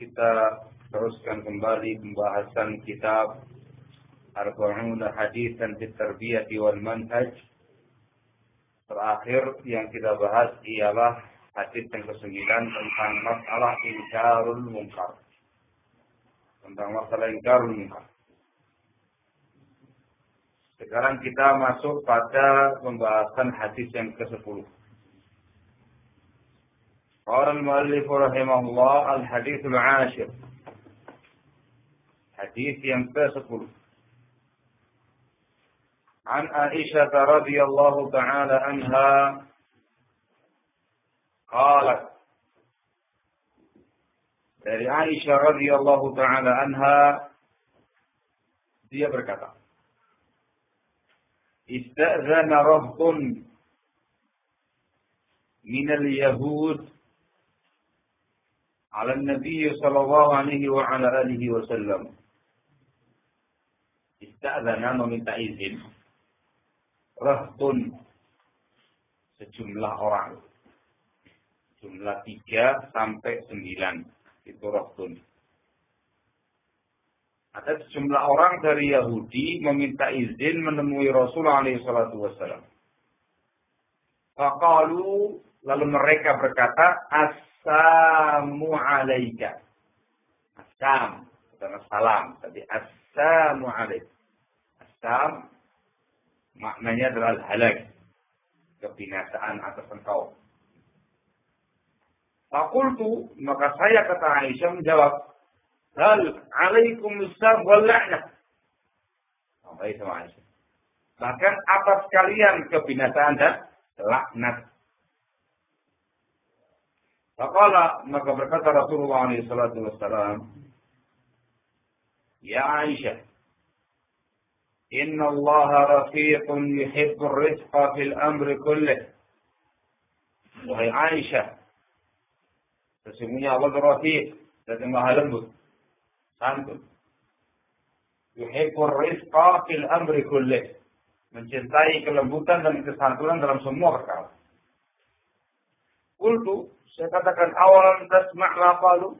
kita teruskan kembali pembahasan kitab Arba'una Hadis dan Tarbiyati wal Manhaj. Terakhir yang kita bahas ialah hadis yang kesembilan tentang masalah ingkarul munkar. Tentang masalah ingkarul munkar. Sekarang kita masuk pada pembahasan hadis yang ke-10. قال المؤلف رحمه الله الحديث العاشر. حديث ينفسق عن عائشة رضي الله تعالى عنها قالت dari Aisyah radhiyallahu taala anha dia berkata Istazana rahbun min al-yahud على النبي صلى الله عليه وعلى آله وسلم استأذن meminta izin rahtun sejumlah orang jumlah tiga sampai sembilan itu rahtun ada sejumlah orang dari Yahudi meminta izin menemui Rasulullah SAW. Fakalu lalu mereka berkata, as Assalamu alaika. Assam. Bukan salam. Tapi Assalamu alaika. Assam. Maknanya adalah halak. Kebinasaan atas engkau. Fakultu. Maka saya kata Aisyah menjawab. Hal alaikum assalam wal la'nah. Baik sama Aisyah. Bahkan atas kalian kebinasaan dan laknat. Faqala maka berkata Rasulullah SAW, Ya Aisyah, Inna Allah rafiqun yuhibbur rizqa fil amri kullih. Wahai Aisyah, sesungguhnya Allah rafiq dan maha lembut, santun. Yuhibbur rizqa fil amri kullih. Mencintai kelembutan dan kesantunan dalam semua perkara. Kultu, saya katakan awalan tasma' lafalu.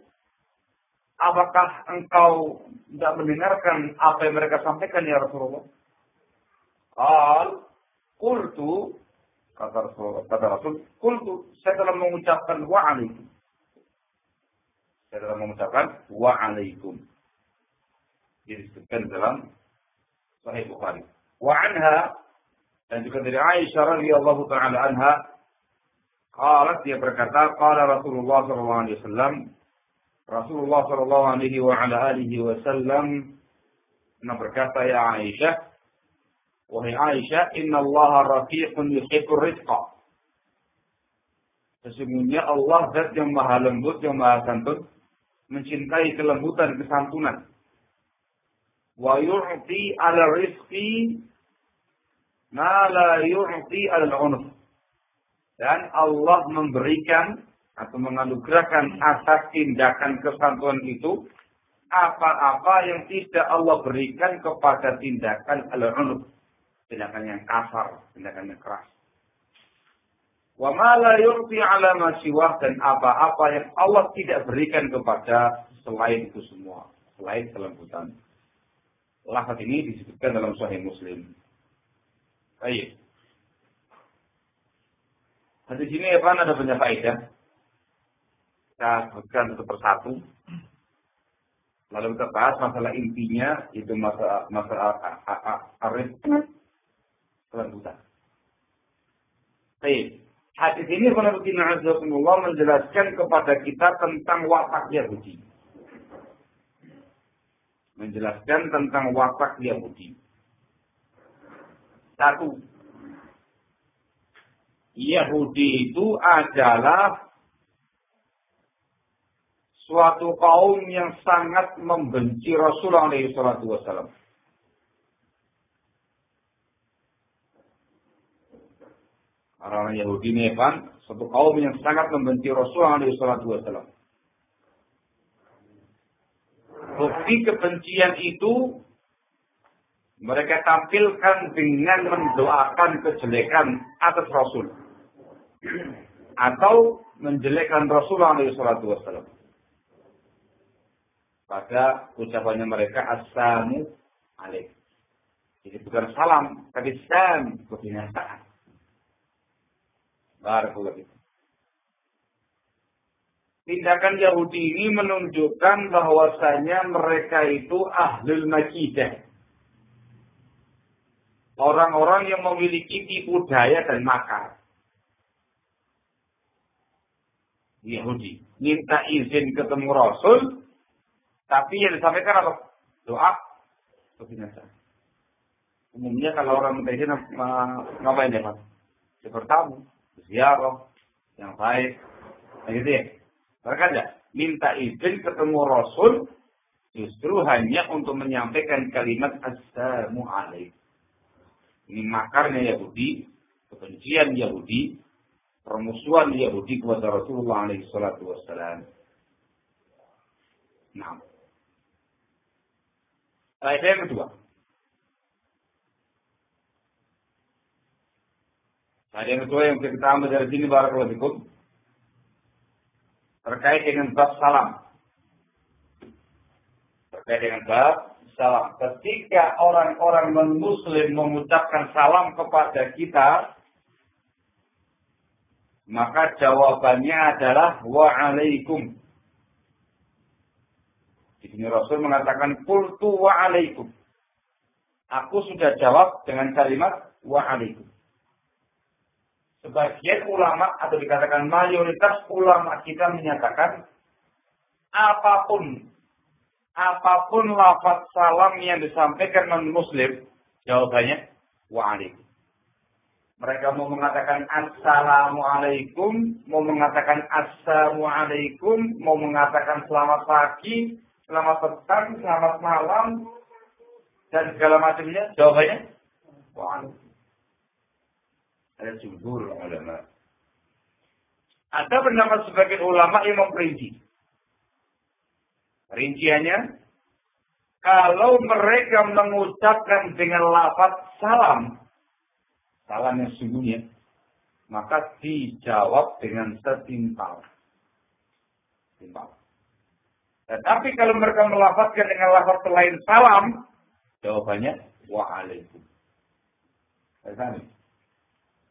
Apakah engkau tidak mendengarkan apa yang mereka sampaikan ya Rasulullah? Al, kultu, kata Rasul, kata Rasul, kultu, saya telah mengucapkan wa'alaikum. Saya telah mengucapkan wa'alaikum. Disebutkan dalam Sahih Bukhari. Wa anha, dan juga dari Aisyah radhiyallahu taala anha Qalat dia berkata, qala Rasulullah sallallahu alaihi Rasulullah sallallahu alaihi wa ala alihi wasallam Nah berkata ya Aisyah, wahai Aisyah, Inna Allah rafiqun yuhibbur rizqa. Sesungguhnya Allah zat yang maha lembut, yang maha santun, mencintai kelembutan, kesantunan. Wa yu'ti ala rizqi ma la yu'ti ala. Dan Allah memberikan atau menganugerahkan atas tindakan kesantunan itu apa-apa yang tidak Allah berikan kepada tindakan al-unuf. Tindakan yang kasar, tindakan yang keras. Wa ma la yu'ti ala ma dan apa-apa yang Allah tidak berikan kepada selain itu semua, selain kelembutan. Lafaz ini disebutkan dalam Sahih Muslim. Baik. Di sini apa ada banyak faedah. Kita sebutkan satu persatu. Lalu kita bahas masalah intinya itu masalah masalah arif kelembutan. Baik. Hadis ini Allah menjelaskan kepada kita tentang watak Yahudi. Menjelaskan tentang watak Yahudi. Satu. Yahudi itu adalah suatu kaum yang sangat membenci Rasulullah SAW. Orang-orang Yahudi ini kan satu kaum yang sangat membenci Rasulullah SAW. Bukti kebencian itu mereka tampilkan dengan mendoakan kejelekan atas Rasul. Atau menjelekkan Rasulullah SAW. Pada ucapannya mereka Assalamu alaikum. Jadi bukan salam, tapi sam, kebinasaan. Barakallahu Tindakan Yahudi ini menunjukkan bahwasanya mereka itu ahlul makidah. Orang-orang yang memiliki tipu daya dan makar. Yahudi. Minta izin ketemu Rasul. Tapi yang disampaikan apa? Doa. Kebinasaan. Umumnya kalau orang minta izin ngapain ya Pak? Sepertamu ziarah yang baik. Nah, gitu ya. Mereka ada minta izin ketemu Rasul justru hanya untuk menyampaikan kalimat assalamu alaikum. Ini makarnya Yahudi, kebencian Yahudi, permusuhan Yahudi kepada Rasulullah alaihi salatu wassalam. Nah. Ayat yang kedua. Ada yang kedua yang kita ambil dari sini barakallahu terkait dengan bab salam. Terkait dengan bab salam. Ketika orang-orang non-muslim mengucapkan salam kepada kita, maka jawabannya adalah wa'alaikum. Di sini Rasul mengatakan kultu wa'alaikum. Aku sudah jawab dengan kalimat wa'alaikum sebagian ulama atau dikatakan mayoritas ulama kita menyatakan apa pun apa pun lafaz salam yang disampaikan non muslim jawabannya waalaikum mereka mau mengatakan assalamualaikum mau mengatakan assalamualaikum mau mengatakan selamat pagi selamat petang selamat malam dan segala macamnya jawabannya waalaikum ada jumhur ulama. Ada pendapat sebagian ulama yang memperinci. Rinciannya, kalau mereka mengucapkan dengan lafaz salam, salam yang sungguhnya, maka dijawab dengan setimpal. Setimpal. Tetapi kalau mereka melafazkan dengan lafaz selain salam, jawabannya waalaikum. Saya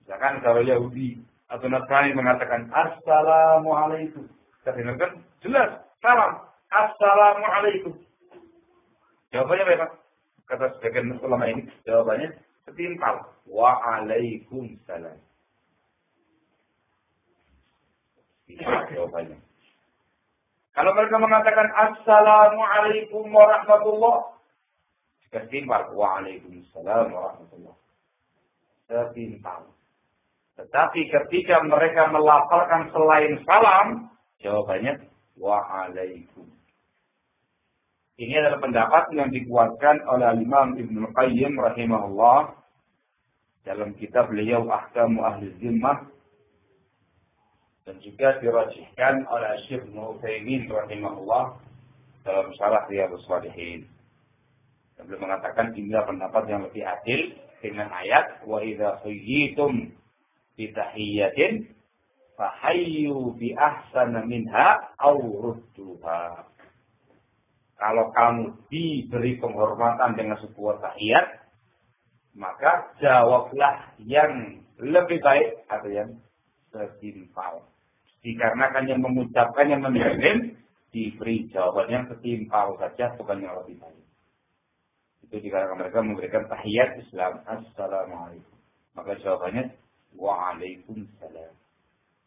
Misalkan kalau Yahudi atau Nasrani mengatakan Assalamualaikum. Kita dengarkan jelas. Salam. Assalamualaikum. Jawabannya apa? Kata sebagian ulama ini, jawabannya setimpal. Waalaikumsalam. jawabannya. Kalau mereka mengatakan Assalamualaikum warahmatullah. Setimpal. Waalaikumsalam warahmatullahi Setimpal. Tetapi ketika mereka melaporkan selain salam, jawabannya waalaikum. Ini adalah pendapat yang dikuatkan oleh Imam Ibn Qayyim rahimahullah dalam kitab beliau Ahkamu Ahli Zimmah dan juga dirajihkan oleh Syekh Mu'taimin rahimahullah dalam syarah Riyadhus. Dan beliau mengatakan inilah pendapat yang lebih adil dengan ayat wa idza khayyitum bi tahiyyatin fahayyu bi ahsana minha aw rudduha. Kalau kamu diberi penghormatan dengan sebuah tahiyat, maka jawablah yang lebih baik atau yang setimpal. Dikarenakan yang mengucapkan yang mengirim diberi jawaban yang setimpal saja bukan yang lebih baik. Itu dikarenakan mereka memberikan tahiyat Islam. Assalamualaikum. Maka jawabannya Waalaikumsalam.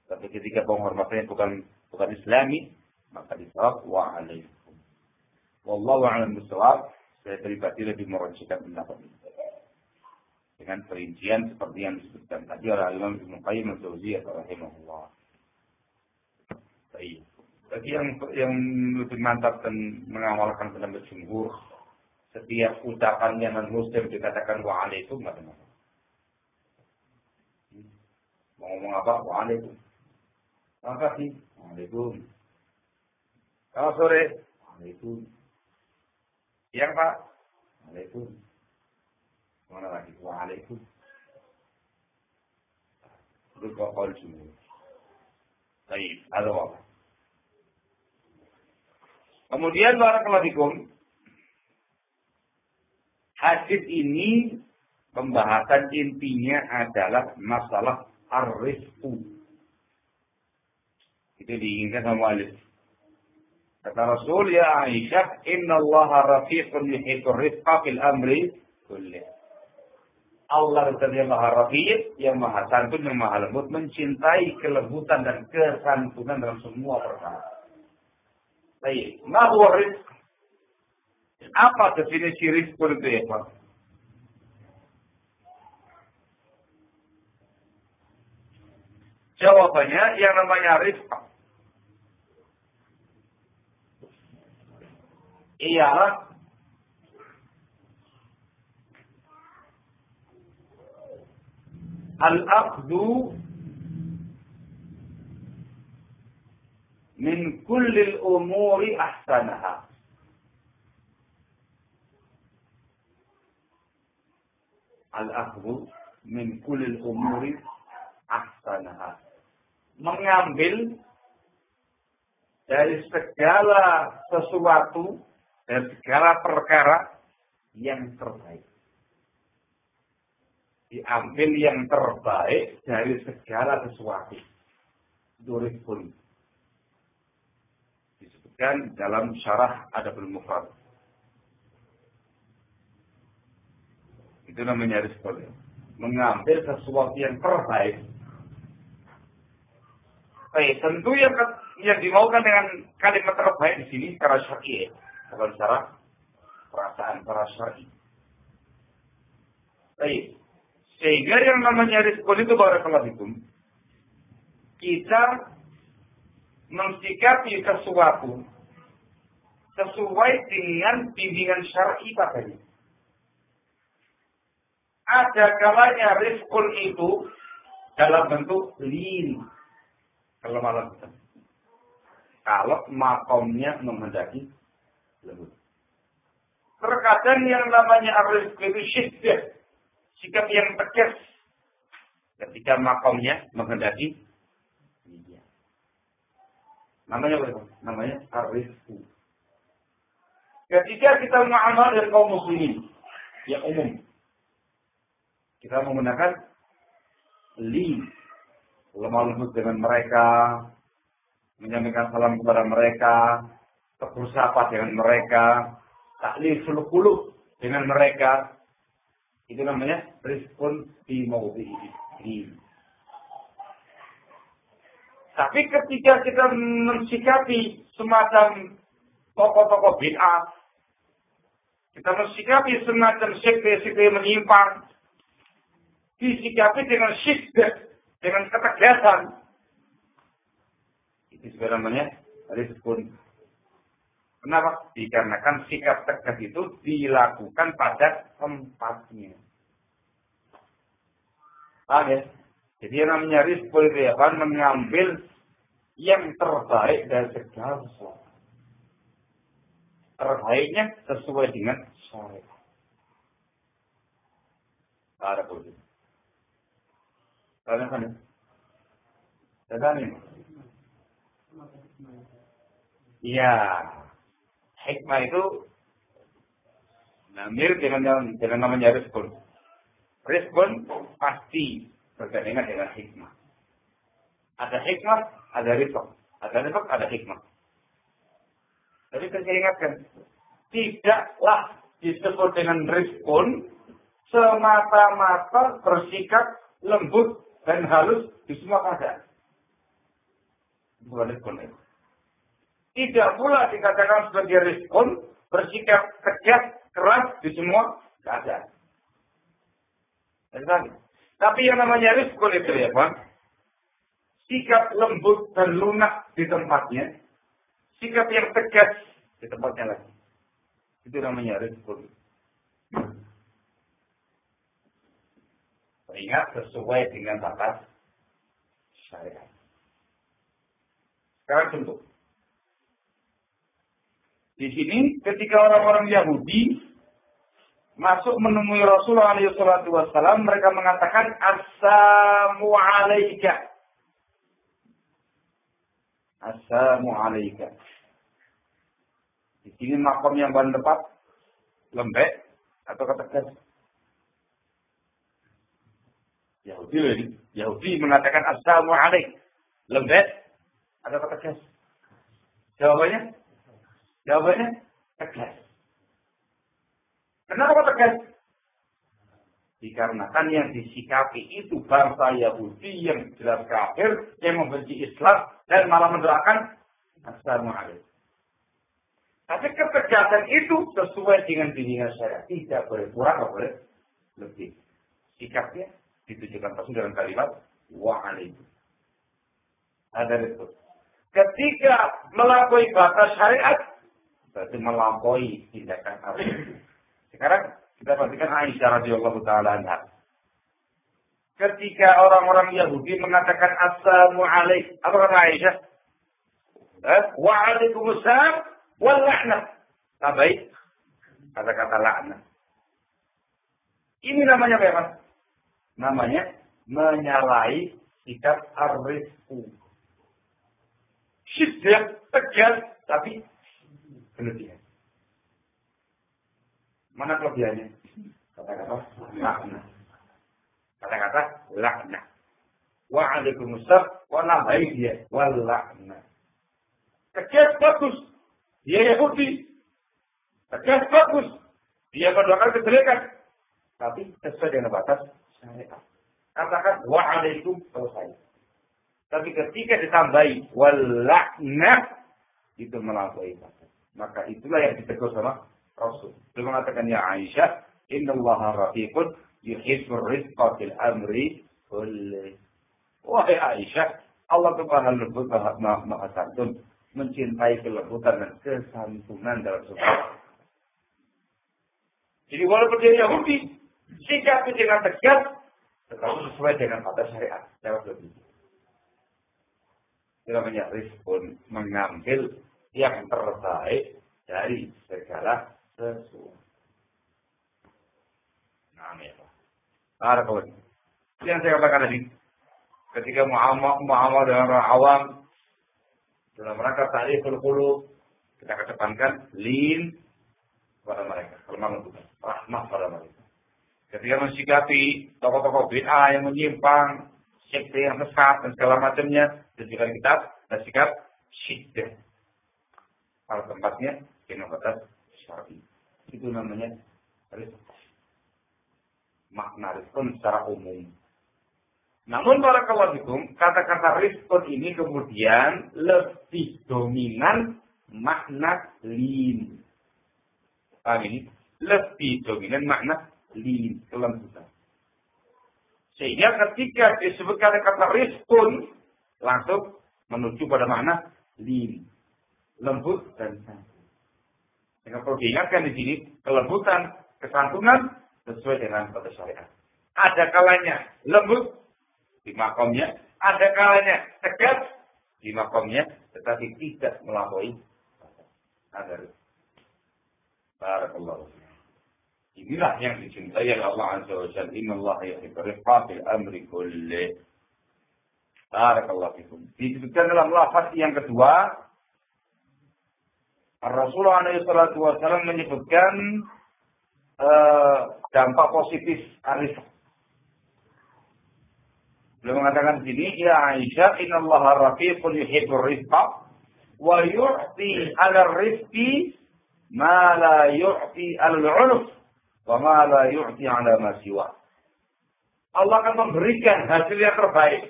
Tapi ketika penghormatannya bukan bukan Islami, maka dijawab Waalaikum. Wallahu a'lam bishawab. Saya pribadi lebih merujukkan pendapat ini. Dengan perincian seperti yang disebutkan tadi oleh Imam Ibnu Qayyim al-Jauziyah rahimahullah. Baik. Bagi yang yang lebih mantap dan mengamalkan pendapat jumhur, setiap ucapannya non muslim dikatakan waalaikum nggak masalah. Mau ngomong apa? Waalaikum. Apa sih? Waalaikum. Kalau sore? Waalaikum. Siang Pak? Waalaikum. Mana lagi? Waalaikum. Itu kau semua. Baik, ada apa? Kemudian barakallahu Hadis ini pembahasan intinya adalah masalah ar-rizqu. Itu diinginkan sama Alif. Kata Rasul, ya Aisyah, Inna Allah rafiqun yuhikur rizqa fil amri kulli. Allah yang maha rafiq, yang maha santun, yang maha lembut, mencintai kelembutan dan kesantunan dalam semua perkara. Baik, ma huwa rizq? Apa definisi rizq itu ya Pak? Jawabannya yang namanya rizq ialah al-aqdu min kulli al-umuri ahsanaha. Al-aqdu min kulli al-umuri ahsanaha mengambil dari segala sesuatu dan segala perkara yang terbaik. Diambil yang terbaik dari segala sesuatu. Duris pun. Disebutkan dalam syarah Adabul Mufrad. Itu namanya rizqul. Mengambil sesuatu yang terbaik Baik, tentu yang yang dimaukan dengan kalimat terbaik di sini secara syar'i, bukan secara perasaan para syar'i. Baik. Sehingga yang namanya rizkul itu barakallahu kita mensikapi sesuatu sesuai dengan bimbingan syar'i padanya. Ada kalanya rizkul itu dalam bentuk lin, kalau malam Kalau makomnya menghendaki Terkadang yang namanya arif itu. Sikap yang tegas. Ketika makomnya menghendaki. Namanya apa? Namanya arifku. Ketika kita mengamal dengan kaum muslimin yang umum, kita menggunakan li lemah lembut dengan mereka, menyampaikan salam kepada mereka, bersapa dengan mereka, taklif suluk dengan mereka. Itu namanya di ini. Tapi ketika kita mensikapi semacam tokoh-tokoh bid'ah, Kita mensikapi semacam sekte-sekte menyimpang. Disikapi dengan syiddah, dengan ketegasan. Itu juga namanya. Kenapa? Dikarenakan sikap tegas itu dilakukan pada tempatnya. Paham ya? Jadi yang namanya rizkun itu ya, mengambil yang terbaik dari segala sesuatu terbaiknya sesuai dengan syariat. Para boleh. Karena kan, ini. Iya, hikmah itu mirip dengan dengan namanya respon. Respon pasti bergandengan dengan hikmah. Ada hikmah, ada rizq. Ada rizq, ada hikmah. Jadi saya ingatkan, tidaklah disebut dengan respon semata-mata bersikap lembut dan halus di semua keadaan. Bukan respon itu. Tidak pula dikatakan sebagai respon bersikap tegas, keras di semua keadaan. Tapi yang namanya respon itu ya Pak, sikap lembut dan lunak di tempatnya, sikap yang tegas di tempatnya lagi. Itu namanya respon. Ingat sesuai dengan batas syariat. Sekarang contoh. Di sini ketika orang-orang Yahudi masuk menemui Rasulullah SAW, mereka mengatakan Assalamu alaika. Assalamu alaika. Di sini makom yang paling tepat lembek atau ketegas. Yahudi. Yahudi mengatakan assalamu alaik. Lembek atau ketegas? Jawabannya? Jawabannya tegas. Kenapa tegas? Dikarenakan yang disikapi itu bangsa Yahudi yang jelas kafir, yang membenci Islam, dan malah mendoakan Assalamualaikum. Tapi ketegasan itu sesuai dengan bimbingan saya. Tidak boleh kurang, tidak boleh lebih. Sikapnya ditujukan langsung dalam kalimat wa'alaikum. Ada itu. Ketika melampaui batas syariat, berarti melampaui tindakan Allah. Sekarang kita perhatikan Aisyah radhiyallahu taala anha. Ketika orang-orang Yahudi mengatakan assalamu alaikum, apa kata Aisyah? Eh? Waalaikumsalam Wal laknat. Tabaik. Kata-kata laknat. Ini namanya apa? Namanya menyalahi sikap arifku. Syiddah, tegas, tapi kelebihan. Mana kelebihannya? Kata-kata laknat. Kata-kata laknat. Wa'alaikumussalam wa nabai dia. Wal laknat. Tegas bagus. Dia Yahudi. Tegas bagus. Dia mendoakan kejelekan. Tapi sesuai dengan batas syariat. Katakan wa'alaikum selesai. Tapi ketika ditambahi walakna itu melampaui batas. Maka itulah yang ditegur sama Rasul. Dia mengatakan ya Aisyah, Inna Allah rafiqun yuhibbur rizqa fil amri kulli. Wahai Aisyah, Allah itu maha lembut, maha santun mencintai kelembutan dan kesantunan dalam sesuatu. Jadi walaupun dia Yahudi, sikap dengan tegas, tetapi sesuai dengan kata syariat. Jawab lebih. Itu namanya respon mengambil yang terbaik dari segala sesuatu. Nah, ya Pak. Barakallah. Yang saya katakan tadi, ketika muamalah dengan orang awam, dalam rangka ta'riful qulub kita kedepankan lin kepada mereka, kelemah lembutan, rahmah pada mereka. Ketika mensikapi tokoh-tokoh bid'ah yang menyimpang, sekte yang sesat dan segala macamnya, dan juga kita dan sikap syiddah. Pada tempatnya dengan batas syar'i. Itu namanya rizq. Makna rizq secara umum. Namun barakallahu fikum, kata-kata respon ini kemudian lebih dominan makna lin. Paham ini? lebih dominan makna lin, kelembutan. Sehingga ketika disebutkan kata rizkun, langsung menuju pada makna lin, lembut dan santun. Sehingga perlu diingatkan di sini, kelembutan, kesantunan sesuai dengan kata syariat. Ada kalanya lembut di makomnya, ada kalanya tegas di makomnya, tetapi tidak melampaui agar Barakallahu Inilah yang dicintai oleh Allah Azza wa Jalla. Inna Allah yuhibbu rifqa amri kulli. Barakallahu fikum. Disebutkan dalam lafaz yang kedua, Rasulullah SAW menyebutkan uh, dampak positif arif. Beliau mengatakan di sini, Ya Aisyah, inna Allah rafiqun yuhibbur rifqa, wa yu'ti ala rizqi ma la yu'ti ala al-'unuf wa ma la yu'ti ala ma siwa. Allah akan memberikan hasil yang terbaik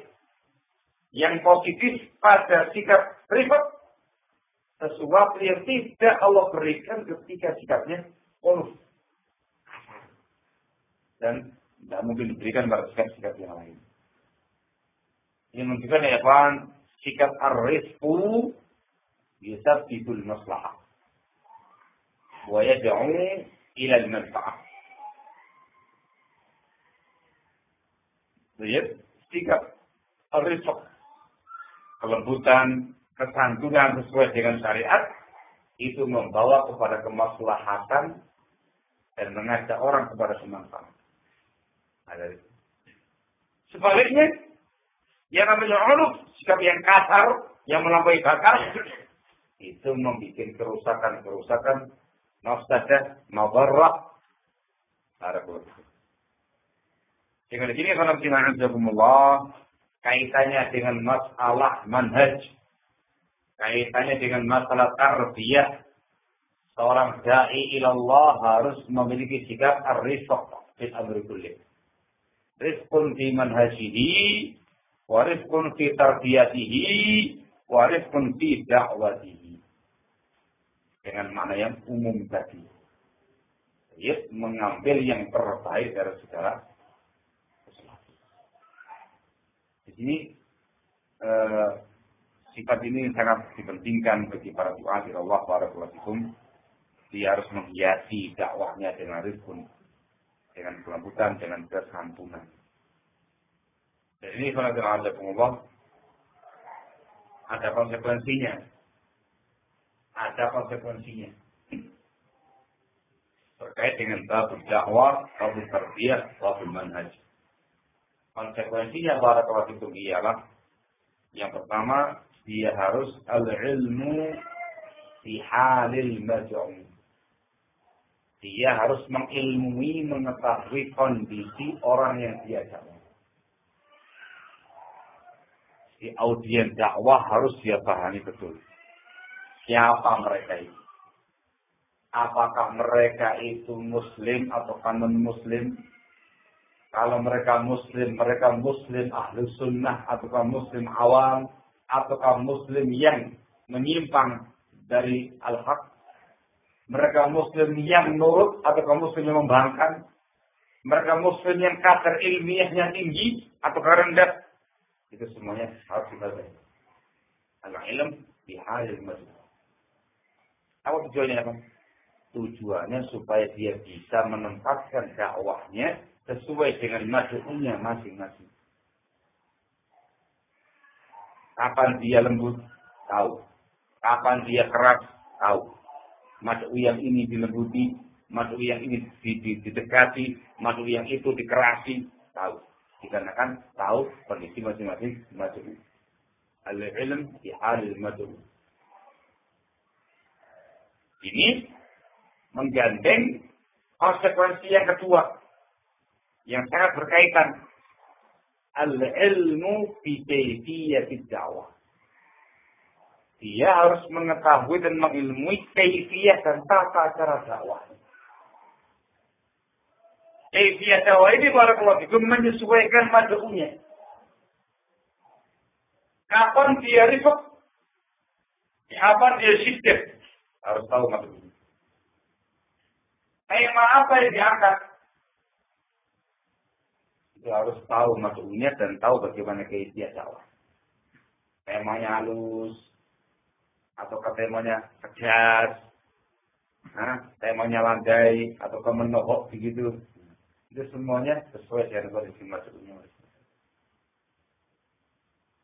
yang positif pada sikap rifat sesuatu yang tidak Allah berikan ketika sikapnya unuf dan tidak mungkin diberikan pada sikap-sikap yang lain. Ini menunjukkan ya kawan, sikap ar-rizqu yusabbitul maslahah wa yad'u ila al-manfa'ah. Lihat sikap rizq kelembutan, kesantunan sesuai dengan syariat itu membawa kepada kemaslahatan dan mengajak orang kepada kemanfaatan. Sebaliknya, yang namanya uluf, sikap yang kasar, yang melampaui bakar, itu membuat kerusakan-kerusakan, mafsadah, mabarrah, ada sehingga di sini kalau kita kaitannya dengan masalah manhaj, kaitannya dengan masalah tarbiyah, seorang dai ilallah harus memiliki sikap ar-rifq fil amri kulli. Rizqun fi manhajihi, wa rizqun fi tarbiyatihi, wa rizqun fi da'watihi. Dengan makna yang umum tadi. Ya, mengambil yang terbaik dari segala Di sini eh, sifat ini sangat dipentingkan bagi para doa di Allah kulasikum. Dia harus menghiasi dakwahnya dengan rizkun, dengan kelembutan, dengan kesantunan. Dan ini kalau ada pengubah, ada konsekuensinya. Ada konsekuensinya. Terkait dengan bab dakwah, bab tarbiyah, bab manhaj. Konsekuensinya para itu ialah yang pertama dia harus al-ilmu di halil maj'um. Dia harus mengilmui, mengetahui kondisi orang yang dia dakwah. Di audien dakwah harus dia pahami betul. Siapa mereka itu? Apakah mereka itu muslim atau non muslim? Kalau mereka muslim, mereka muslim ahlu sunnah, ataukah muslim awam, ataukah muslim yang menyimpang dari al-haq. Mereka muslim yang nurut, ataukah muslim yang membangkang. Mereka muslim yang kasar ilmiahnya tinggi, ataukah rendah. Itu semuanya harus kita. Al-ilm di halil majlis. Apa tujuannya apa? Tujuannya supaya dia bisa menempatkan dakwahnya sesuai dengan masuknya masing-masing. Kapan dia lembut, tahu. Kapan dia keras, tahu. Masuk yang ini dilembuti, masuk yang ini didekati, masuk yang itu dikerasi, tahu. Dikarenakan tahu kondisi masing-masing masuk. Al-ilm di halil masuk. Ini menggandeng konsekuensi yang kedua yang sangat berkaitan al-ilmu fi kayfiyatid dakwah. Dia harus mengetahui dan mengilmui kaifiyah dan tata cara dakwah. Kaifiyah dakwah ini para itu menyesuaikan madhunya. Kapan dia ribut? Kapan dia sistem? Harus tahu madhunya. tema apa yang diangkat. Harus tahu maksudnya dan tahu bagaimana keisian dakwah. Temanya halus, atau temanya tegas, nah, temanya landai, atau menohok begitu. Itu semuanya sesuai dengan kondisi maksudnya.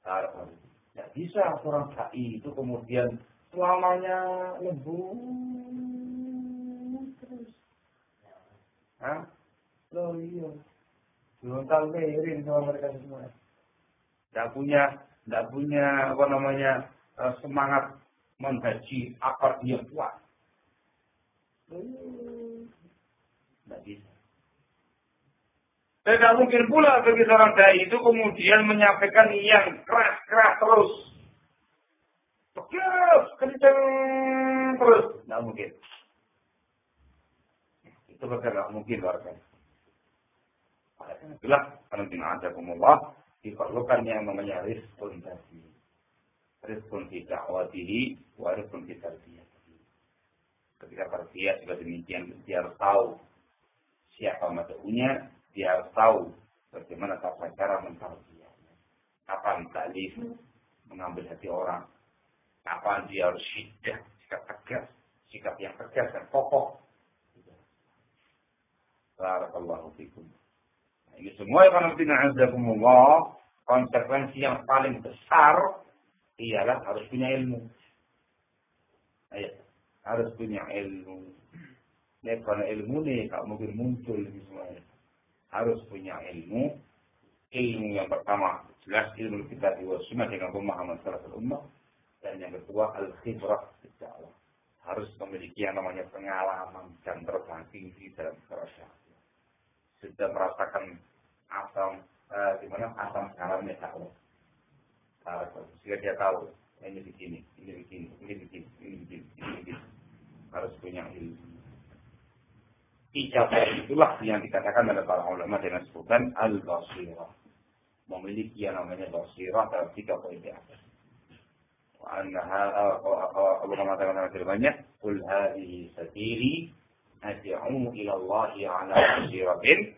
Tidak bisa seorang dai itu kemudian selamanya lembut terus. Hah? Loh iya. Tahu miring sama mereka semua. Tidak punya, tidak punya apa namanya eh, semangat menghaji akar dia kuat. Tidak bisa. Tidak mungkin pula bagi seorang dai itu kemudian menyampaikan yang keras-keras terus. Tegas, kenceng terus. Tidak mungkin. Itu bahkan tidak mungkin warga. Itulah karena ada kumullah diperlukan yang namanya rizkun tadi. Rizkun fi da'watihi wa fi tarbiyatihi. Ketika tarbiyah juga demikian, dia harus tahu siapa matunya, dia harus tahu bagaimana tata cara mentarbiyahnya. Kapan taklif mengambil hati orang. Kapan dia harus syiddah, sikap tegas, sikap yang tegas dan kokoh. Barakallahu fikum. Ini semua yang tidak azakumullah, konsekuensi yang paling besar ialah harus punya ilmu. Ayo, harus punya ilmu. Ini karena ilmu nih, tak mungkin muncul ini semuanya. Harus punya ilmu. Ilmu yang pertama, jelas ilmu kita di sunnah dengan pemahaman satu ummah. Dan yang kedua, al-khibrah dakwah. Harus memiliki yang namanya pengalaman dan terbang tinggi dalam kerajaan sudah merasakan asam eh, gimana asam garamnya dakwah. Sehingga dia tahu ini begini, ini begini, ini begini, ini begini, ini begini. Harus punya ilmu. Ijabah itulah yang dikatakan oleh para ulama dengan sebutan al-basirah. Memiliki yang namanya basirah dalam tiga poin di atas. Allah mengatakan dalam firman-Nya, "Qul hadhihi sabili ad'u ila Allah ala basiratin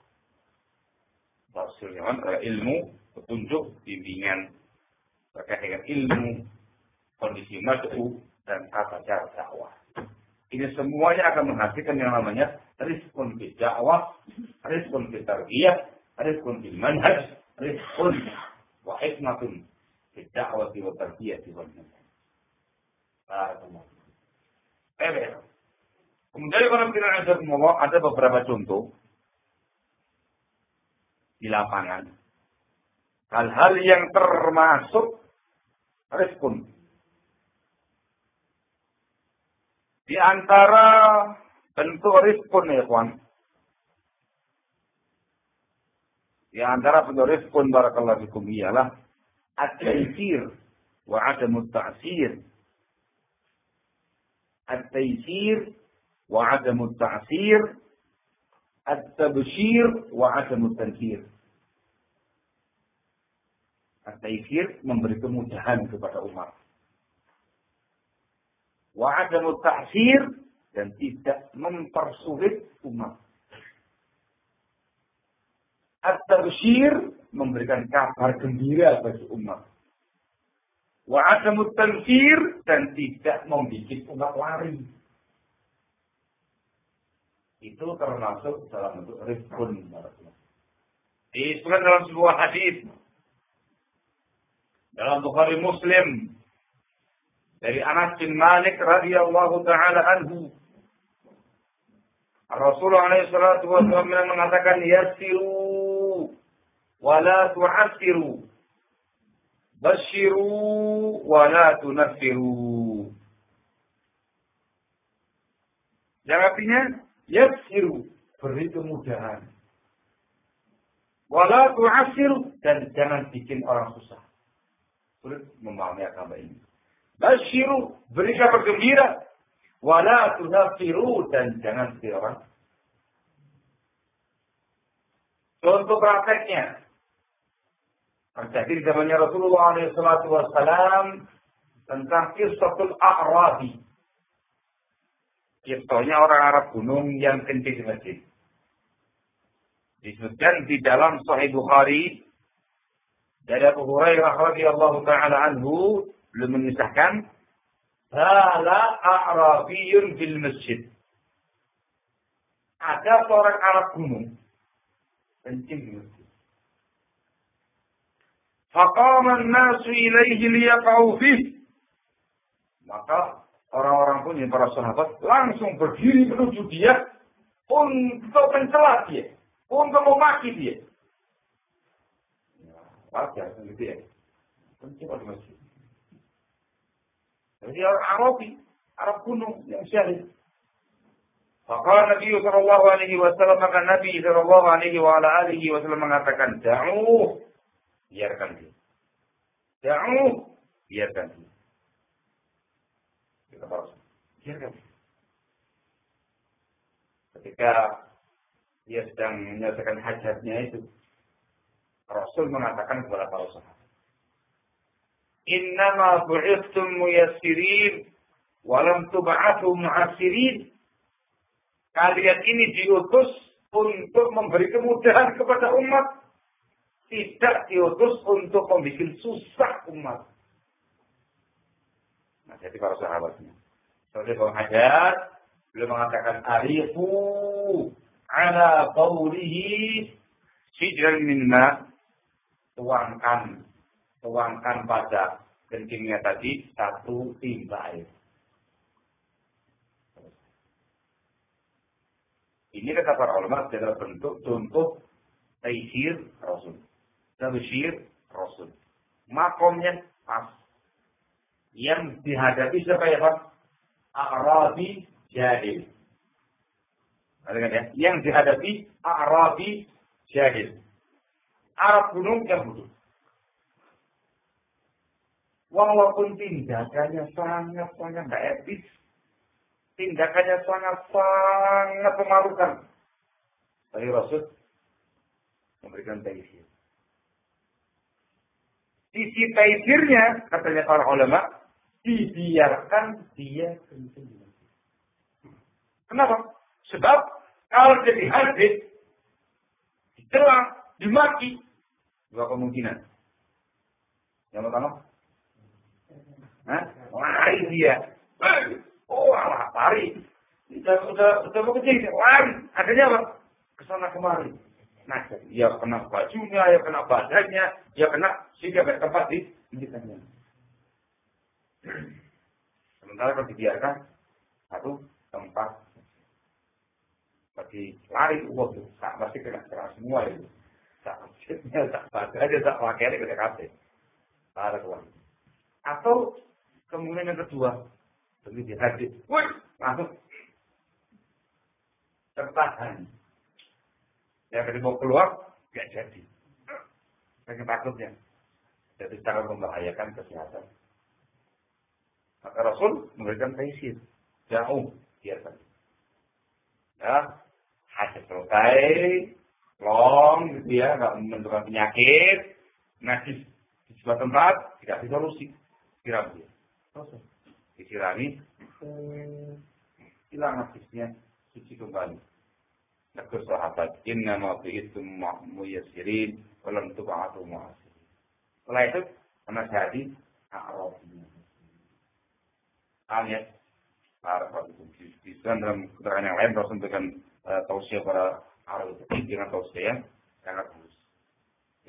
Rasulnya adalah ilmu, petunjuk, bimbingan terkait dengan ilmu, kondisi mad'u, dan tata cara dakwah. Ini semuanya akan menghasilkan yang namanya rizkun fi dakwah, rizkun fi tarbiyah, rizkun fi manhaj, rizkun wa hikmatun fi dakwah wa tarbiyah wa manhaj. Eh, Kemudian kalau kita ada beberapa contoh di lapangan. Hal-hal yang termasuk respon. Di antara bentuk respon ya kawan. Di antara bentuk respon barakallahu fikum ialah at-taisir wa adamu ta'sir. At-taisir wa adamu ta'sir at-tabshir wa adamu tanfir. At-taifir memberi kemudahan kepada umat. Wa adamu tahsir dan tidak mempersulit umat. At-tabshir memberikan kabar gembira bagi umat. Wa adamu tanfir dan tidak membuat umat lari itu termasuk dalam bentuk rizkun. Disebutkan dalam sebuah hadis. Dalam Bukhari Muslim. Dari Anas bin Malik radhiyallahu taala anhu. Rasulullah alaihi salatu wasallam mengatakan yassiru wa la tu'assiru. Basyiru wa la tunaffiru. Yang artinya yassiru beri kemudahan. Wala tu'asiru dan jangan bikin orang susah. Sulit memahami agama ini. Basyiru, beri kabar gembira. Wala tunafiru dan jangan sedih orang. Contoh prakteknya. Terjadi di zamannya Rasulullah SAW tentang kisahul A'rabi. Kisahnya orang Arab gunung yang kencing di masjid. Disebutkan di dalam Sahih Bukhari dari Abu Hurairah radhiyallahu taala anhu belum mengisahkan hala a'rabiyun fil masjid. Ada seorang Arab gunung kencing di masjid. Faqama an-nasu ilaihi liyaqa'u. Maka orang-orang pun yang para sahabat langsung berdiri menuju dia untuk mencela dia untuk memaki dia. Ya, wajar gitu ya. Coba di masjid. Jadi orang Arabi, Arab gunung yang syahid. Maka Nabi Sallallahu Alaihi Wasallam maka Nabi Sallallahu Alaihi Wasallam mengatakan, jauh, biarkan dia. Jauh, biarkan dia. Kita harus biarkan. Ketika dia sedang menyelesaikan hajatnya itu. Rasul mengatakan kepada para sahabat. Innama bu'ithtum muyassirin walam tub'athu mu'assirin. Kalian ini diutus untuk memberi kemudahan kepada umat. Tidak diutus untuk membuat susah umat. Nah, jadi para sahabatnya. Seperti Bang Hajat, beliau mengatakan, Arifu ala qawlihi sidran min ma tuangkan tuangkan pada kencingnya tadi satu timba air. Ini kata para ulama adalah bentuk contoh taisir Rasul. Tabshir Rasul. Makomnya pas. Yang dihadapi siapa ya Pak? Arabi jahil. Ya? Yang dihadapi Arabi jahil. Arab gunung yang butuh. Walaupun tindakannya sangat-sangat tidak etis. Tindakannya sangat-sangat memalukan. Tapi Rasul memberikan taisir. Sisi taisirnya, katanya para ulama, dibiarkan dia kencing. Kenapa? Sebab kalau jadi hadis, dicela, dimaki, dua kemungkinan. Yang pertama, lari dia. Oh, alah, lari. Sudah, sudah, sudah mau kecil, lari. Akhirnya apa? Ke sana kemari. Nah, ya kena bajunya, ya kena badannya, ya kena sehingga gak tempat di misalnya. Sementara kalau dibiarkan satu tempat bagi lari uang tuh tak pasti kena kena semua itu. Tak masjidnya tak aja tak pakainya kena kafe ada uang atau kemudian yang kedua begitu hadir. Woi langsung. Tertahan. Yang kedua mau keluar gak jadi. Saking takutnya jadi sangat membahayakan kesehatan maka Rasul memberikan taisir. Jauh biarkan ya hasil selesai long gitu ya nggak menentukan penyakit nah di, sebuah tempat dikasih solusi siram dia. Disirami hilang habisnya suci kembali. Nabi sahabat, inna ma bi'itum muyassirin, walam tuba'atu mu'asirin. Setelah itu, menasihati, a'rafnya. Paham ya? Di dalam keterangan yang lain Rasul memberikan uh, tausiah para fikih dengan tausiah sangat bagus.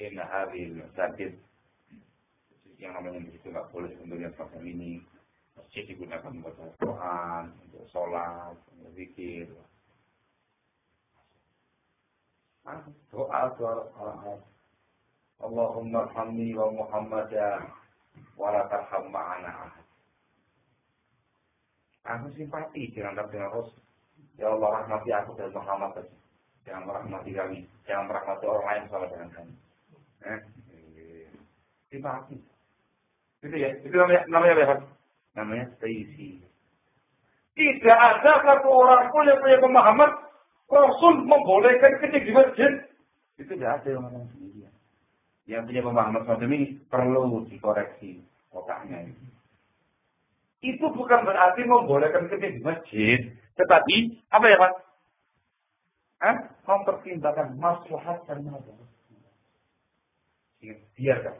Inna hadhil masajid yang namanya itu nggak boleh yang semacam ini. Masjid digunakan untuk Quran, untuk sholat, untuk zikir. Doa doa orang Allahumma hamni wa Muhammadan wa la tarham ma'ana. Aku simpati dengan dengan Rasul. Ya Allah rahmati aku dan Muhammad. Jangan merahmati kami. Jangan merahmati orang lain sama dengan kami. Eh? Terima kasih. Itu ya. Itu namanya, namanya apa? Namanya staisi. Tidak ada satu orang pun yang punya pemahaman Rasul membolehkan kencing di masjid. Itu tidak ada yang orang sendirian. Yang punya pemahaman semacam ini perlu dikoreksi otaknya ini. Itu bukan berarti membolehkan kencing di masjid. Tetapi, apa ya Pak? Hah? Mempertimbangkan maslahat dan madarat. Biarkan.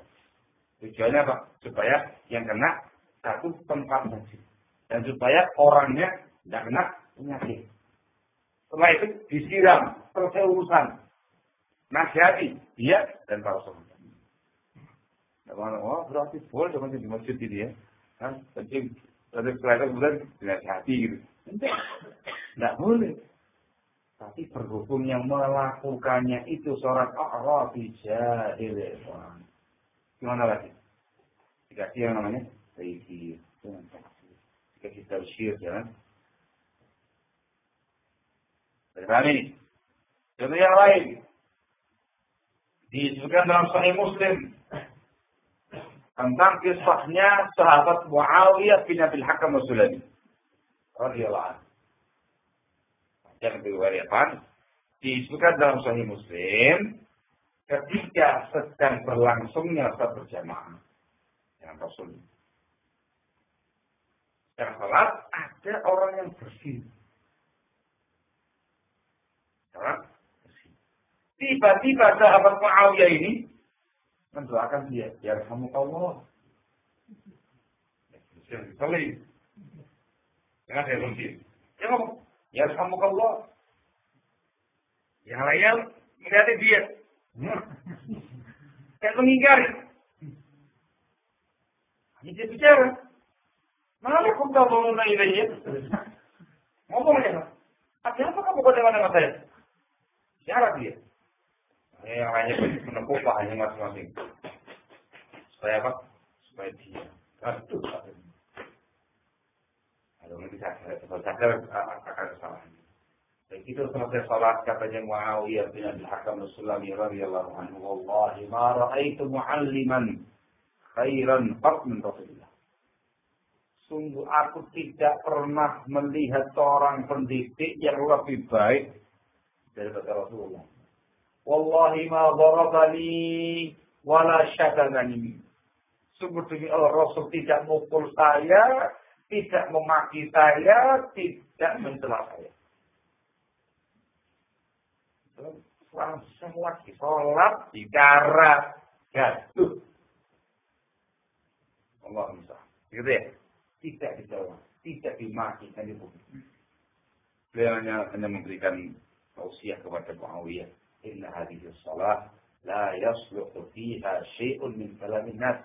Tujuannya apa? Supaya yang kena satu tempat saja. Dan supaya orangnya tidak kena penyakit. Setelah itu disiram, selesai urusan. Nasihati dia dan para sahabat. Oh, berarti boleh dengan di masjid ini ya. Kan, kencing. Tapi setelah itu kemudian dinasihati gitu. Tidak boleh. Tapi berhubung yang melakukannya itu seorang A'rafi jahil. Gimana lagi? Dikasih yang namanya Taisir. Dikasih tafsir, jangan. Paham ini? Contoh yang lain. Disebutkan dalam Sahih Muslim tentang kisahnya sahabat Muawiyah bin Abil Hakam Sulami. Radiyallahu anhu yang diriwayatkan disebutkan dalam Sahih Muslim ketika sedang berlangsungnya saat berjamaah dengan Rasul. Sedang salat ada orang yang bersih. Tiba-tiba sahabat Muawiyah ini mendoakan dia, ya kamu Allah. Sekali. Jangan saya bersih. Ya ngomong, Ya Allah. Yang lainnya melihatnya dia. Kayak mengingkari. Dia bicara. Malah kamu tak mau ya. Ngomong ya. Ada apa kamu kau dengan saya? Bicara dia. Yang lainnya menempuh hanya masing-masing. Supaya apa? Supaya dia. Aduh, kalau bisa sadar akan kesalahan. Begitu selesai salat katanya Muawiyah bin Abi Hakam Sulami radhiyallahu anhu, "Wallahi ma ra'aitu mu'alliman khairan qat min Rasulillah." Sungguh aku tidak pernah melihat seorang pendidik yang lebih baik daripada Rasulullah. Wallahi ma darabani wala syatamani. Sungguh demi Allah Rasul tidak mukul saya, tidak memaki saya, tidak mencela saya. Langsung lagi sholat, bicara, jatuh. Allah bisa. Gitu ya? Tidak dijawab, tidak dimaki, dan itu. Beliau hanya, hanya memberikan tausiah kepada Muawiyah. Hadhihi salat la yasluhu fiha syai'un min kalamin nas.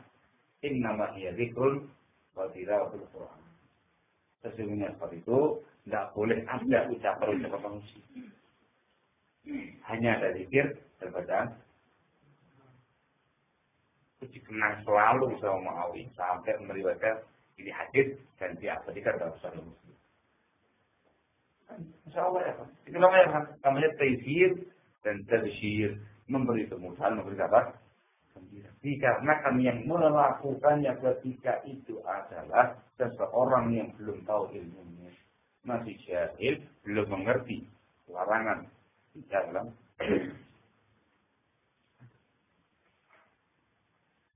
Innama hiya dzikrun wa tilawatul Qur'an. Sesungguhnya seperti itu, tidak boleh ada ucapan-ucapan manusia. Hanya ada zikir dan Puji kenang selalu sama Muawiyah sampai meriwayatkan ini hadis dan diabadikan dalam Sahih Muslim. Insya Allah ya kan. Itu namanya namanya taisir dan tabshir memberi kemudahan memberi apa? Dikarenakan yang melakukannya ketika itu adalah seseorang yang belum tahu ilmunya. Masih jahil, belum mengerti larangan di dalam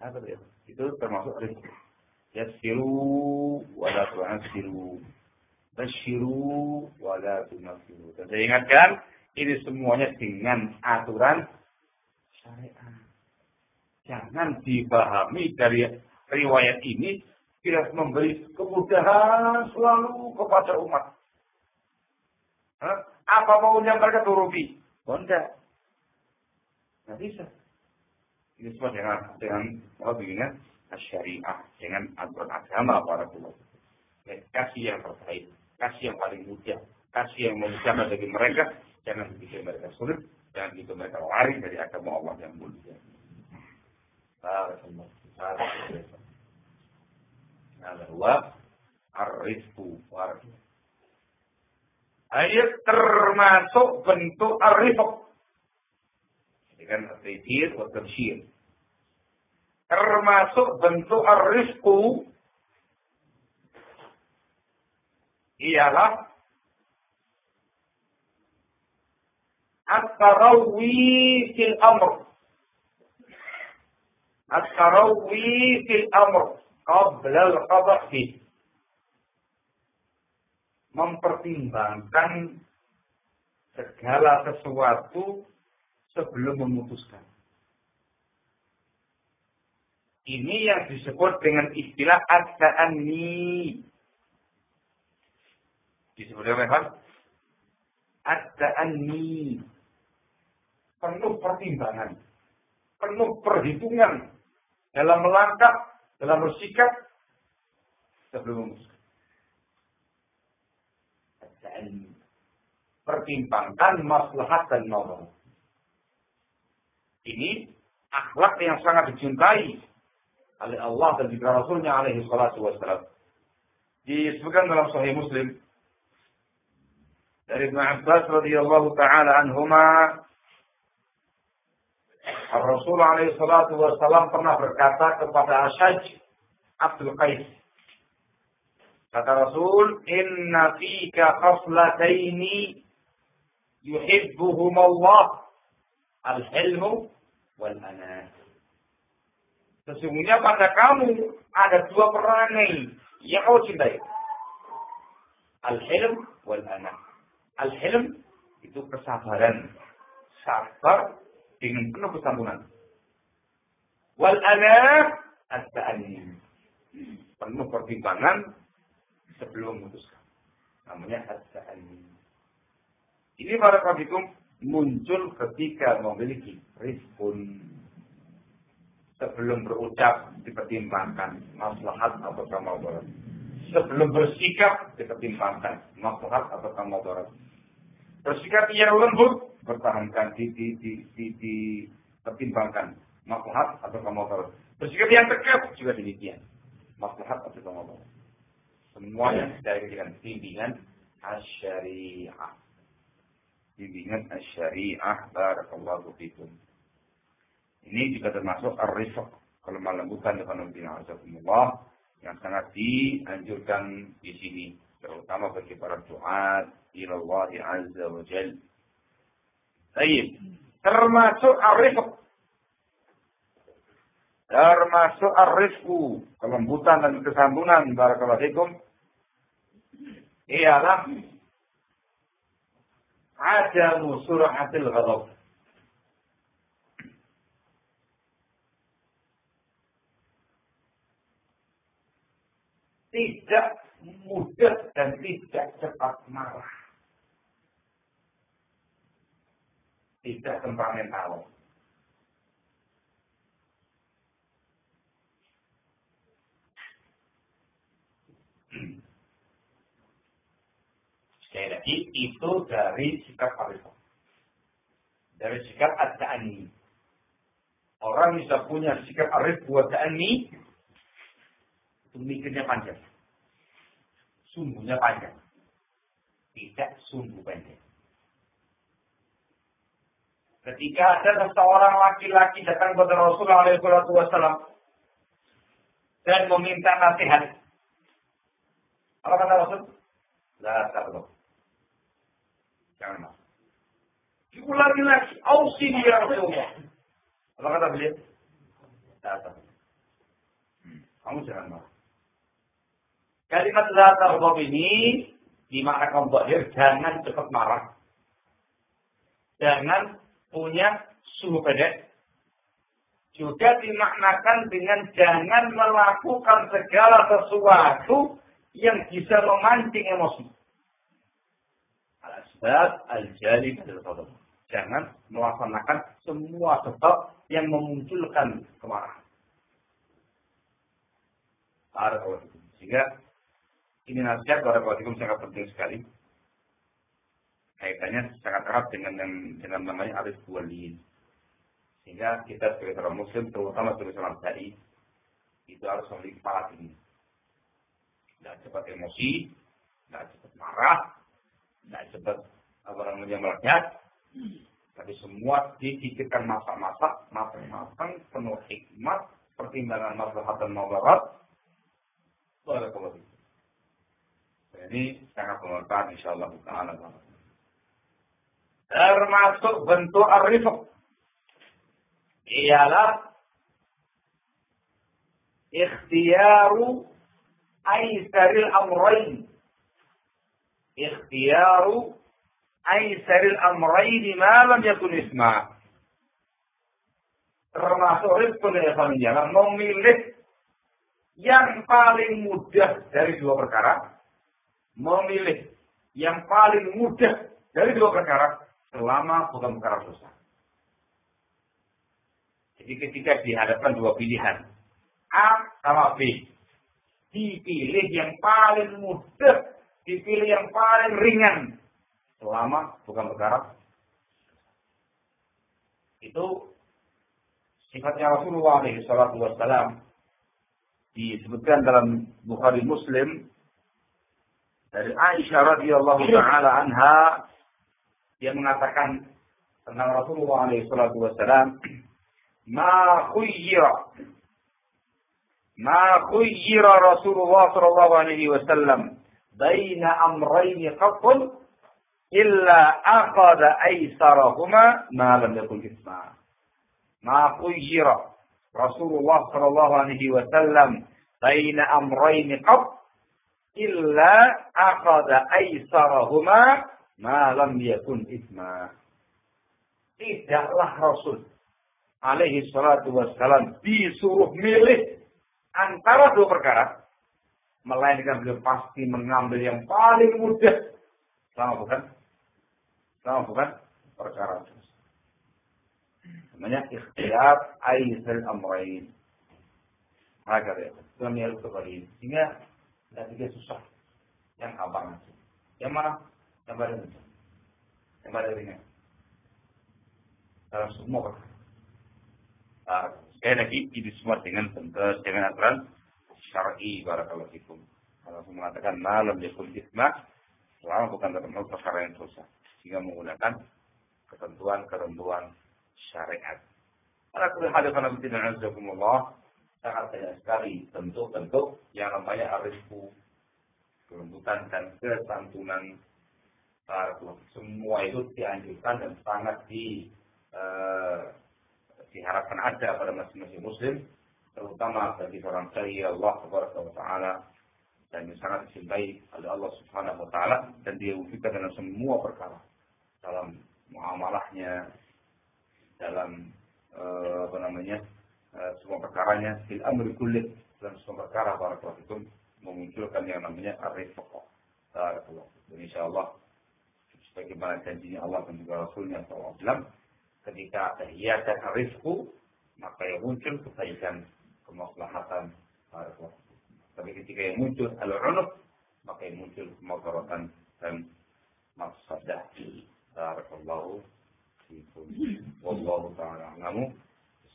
ya? Itu termasuk rizki. Yassiru wala tu'asiru. Basyiru wala tunasiru. Dan saya ingatkan, ini semuanya dengan aturan syariat. Jangan dipahami dari riwayat ini tidak memberi kemudahan selalu kepada umat. Hah? Apa maunya mereka turuti? Oh enggak. Tidak bisa. Ini semua dengan dengan apa begini syariah dengan aturan agama para. Ya, kasih yang terbaik, kasih yang paling mudah, kasih yang memudahkan bagi mereka, jangan bikin mereka sulit, jangan bikin mereka lari dari agama Allah yang mulia. Hada huwa ar-rizqu Ayat termasuk bentuk arifok. Ini kan artifir, watabshir. Termasuk bentuk arifku ialah at-tarawwi fil amr. At-tarawwi fil amr qabla al-qada' mempertimbangkan segala sesuatu sebelum memutuskan. Ini yang disebut dengan istilah ad-ta'anni. Disebut apa? Ad-ta'anni. Penuh pertimbangan. Penuh perhitungan. Dalam melangkah, dalam bersikap, sebelum memutuskan. Pertimbangkan maslahat dan nolong. Ini akhlak yang sangat dicintai oleh Allah dan juga Rasulnya alaihi salatu wassalam. Disebutkan dalam Sahih Muslim dari Ibn Abbas radhiyallahu taala anhuma Rasul alaihi salatu wassalam pernah berkata kepada Asyaj Abdul Qais Kata Rasul, "Inna fika khaslataini yuhibbuhum Allah, al-hilmu wal anah." Sesungguhnya pada kamu ada dua perangai yang kau cintai. Al-hilm wal anah. Al-hilm itu kesabaran. Sabar dengan penuh kesantunan. Wal anah at-ta'anni. Penuh pertimbangan sebelum memutuskan. Namanya as-sa'ani. Ini para kabikum muncul ketika memiliki respon sebelum berucap dipertimbangkan maslahat atau kamaudarat. Sebelum bersikap dipertimbangkan maslahat atau kamaudarat. Bersikap yang lembut bertahankan di di di di, di pertimbangkan maslahat atau kamaudarat. Bersikap yang tegas juga demikian maslahat atau kamaudarat. Semuanya dari dengan bimbingan asyariah. Bimbingan asyariah. Barakallahu fikum. Ini juga termasuk ar-rifq. Kelemah lembutan dengan Allah yang sangat dianjurkan di sini. Terutama bagi para duat Allah azza wa jal. Baik. Termasuk ar-rifq. Termasuk ar-rifqu. Kelembutan dan kesantunan. Barakallahu fikum ialah adamu surahatil ghadab. Tidak mudah dan tidak cepat marah. Tidak temperamental. Sekali lagi, itu dari sikap arifah. Dari sikap ad-da'ani. Orang bisa punya sikap arif buat da'ani, itu mikirnya panjang. Sumbunya panjang. Tidak sumbu pendek. Ketika ada seorang laki-laki datang kepada Rasulullah SAW dan meminta nasihat. Apa kata Rasul? La taqlub. Jangan masuk. Diulangi lagi. Ausini ya Rasulullah. Apa kata beliau? Datang. Hmm. Kamu jangan marah. Kalimat la taghdab ini dimaknakan zahir jangan cepat marah. Jangan punya suhu pendek. Juga dimaknakan dengan jangan melakukan segala sesuatu yang bisa memancing emosi al-asbab al Jangan melaksanakan semua sebab yang memunculkan kemarahan. Sehingga ini nasihat para kawajikum sangat penting sekali. Kaitannya sangat erat dengan yang dengan namanya arif walin. Sehingga kita sebagai orang muslim, terutama sebagai seorang dai, itu harus memiliki kepala ini. Tidak cepat emosi, tidak cepat marah, tidak cepat apa namanya melekat, tapi semua dipikirkan masak-masak, matang-matang, penuh hikmat, pertimbangan maslahat dan mabarat. Barakallahu Ini sangat bermanfaat insyaallah taala. Termasuk bentuk arif ialah ikhtiyaru aisaril amrain ikhtiyaru aisaril amrain ma lam yakun isma. Termasuk rizqun ya jalan memilih yang paling mudah dari dua perkara. Memilih yang paling mudah dari dua perkara selama bukan perkara susah. Jadi ketika dihadapkan dua pilihan, A sama B, dipilih yang paling mudah, dipilih yang paling ringan, selama bukan perkara. Itu sifatnya Rasulullah SAW disebutkan dalam Bukhari Muslim dari Aisyah radhiyallahu taala anha dia mengatakan tentang Rasulullah SAW ma khuyyira ما خير رسول الله صلى الله عليه وسلم بين أمرين قط إلا أخذ أيسرهما ما لم يكن إثما ما خير رسول الله صلى الله عليه وسلم بين أمرين قط إلا أخذ أيسرهما malam yakun isma. Tidaklah Rasul alaihi salatu wassalam disuruh milih antara dua perkara. Melainkan beliau pasti mengambil yang paling mudah. Sama bukan? Sama bukan? Perkara terus. Namanya ikhtiar aizal amrain. Maka ya. Sehingga tidak susah. Yang gampang. Yang mana? Yang paling mudah. Yang paling ringan. Dalam semua perkara. Sekali lagi, ini semua dengan bentuk, dengan aturan syar'i barakallahu fikum. Kalau mengatakan malam yakul isma, selama bukan termasuk perkara yang dosa. Sehingga menggunakan ketentuan-ketentuan syariat. Para kuliah hadis dan azakumullah, sangat banyak sekali bentuk-bentuk yang namanya arisku, kelembutan dan kesantunan. Semua itu dianjurkan dan sangat di uh, diharapkan ada pada masing-masing muslim terutama bagi seorang saya Allah Taala dan yang sangat dicintai oleh Allah Subhanahu wa dan dia wujudkan dalam semua perkara dalam muamalahnya dalam uh, apa namanya uh, semua perkaranya fil amri kulli dalam semua perkara para itu memunculkan yang namanya arif Barakallahu. Insyaallah sebagaimana janjinya Allah dan juga Rasulnya SAW ketika hiasan rizku, maka yang muncul kebaikan, kemaslahatan, tapi ketika yang muncul al-unuf, maka yang muncul kemadaratan dan mafsadah. Barakallahu fikum. Wallahu ta'ala a'lamu.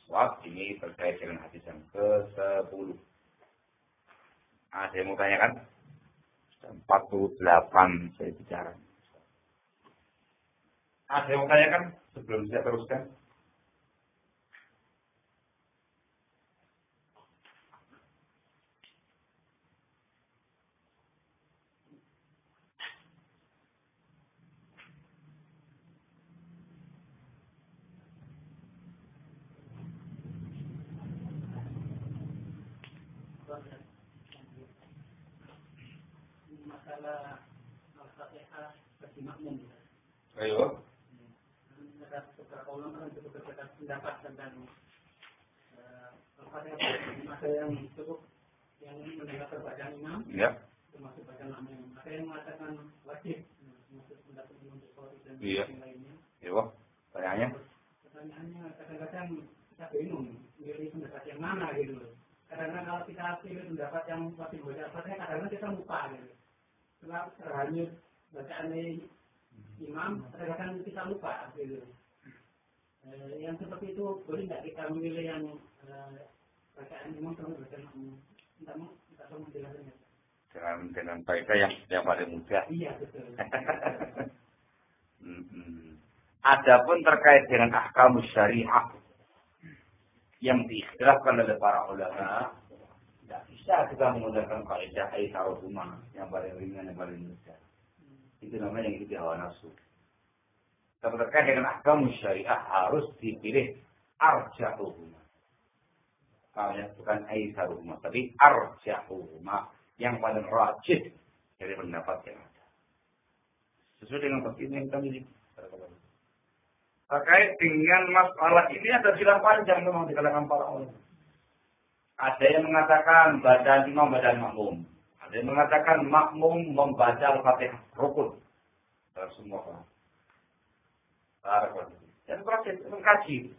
Sebab ini terkait dengan hadis yang ke-10. Ada yang mau tanyakan? 48 saya bicara. Ada yang mau tanyakan? sebelum saya teruskan? masalah al-fatihah bagi makmum. Ayo beberapa ulama kan cukup berbeda pendapat tentang apa masa yang cukup yang mendengar perbacaan imam. Ya. termasuk bacaan imam ada yang mengatakan wajib termasuk pendapat imam Bukhari dan iya. yang lainnya. Iya pertanyaannya? Pertanyaannya kadang-kadang kita bingung milih pendapat yang mana gitu loh. Kadang-kadang kalau kita pilih pendapat yang wajib baca fatihah kadang-kadang kita lupa gitu. Sebab terhanyut bacaan imam kadang-kadang kita lupa gitu. Eh, yang seperti itu boleh nggak kita memilih yang eh, dengan dengan faedah yang yang paling mudah. Iya betul. Hmm. Adapun terkait dengan ahkam syariah yang diikhtilafkan oleh para ulama, tidak bisa kita menggunakan kaidah rumah yang paling ringan yang paling mudah. Itu namanya yang itu hawa nafsu. Tapi terkait dengan ahkam syariah harus dipilih arja'uhuma. Kalau bukan rumah, tapi arja'uhuma yang paling rajin dari pendapat yang ada. Sesuai dengan tafsir yang kami Terkait dengan masalah ini ada silang panjang memang di kalangan para ulama. Ada yang mengatakan bacaan imam bacaan makmum. Ada yang mengatakan makmum membaca al-fatihah rukun dalam semua orang. Dan proses mengkaji.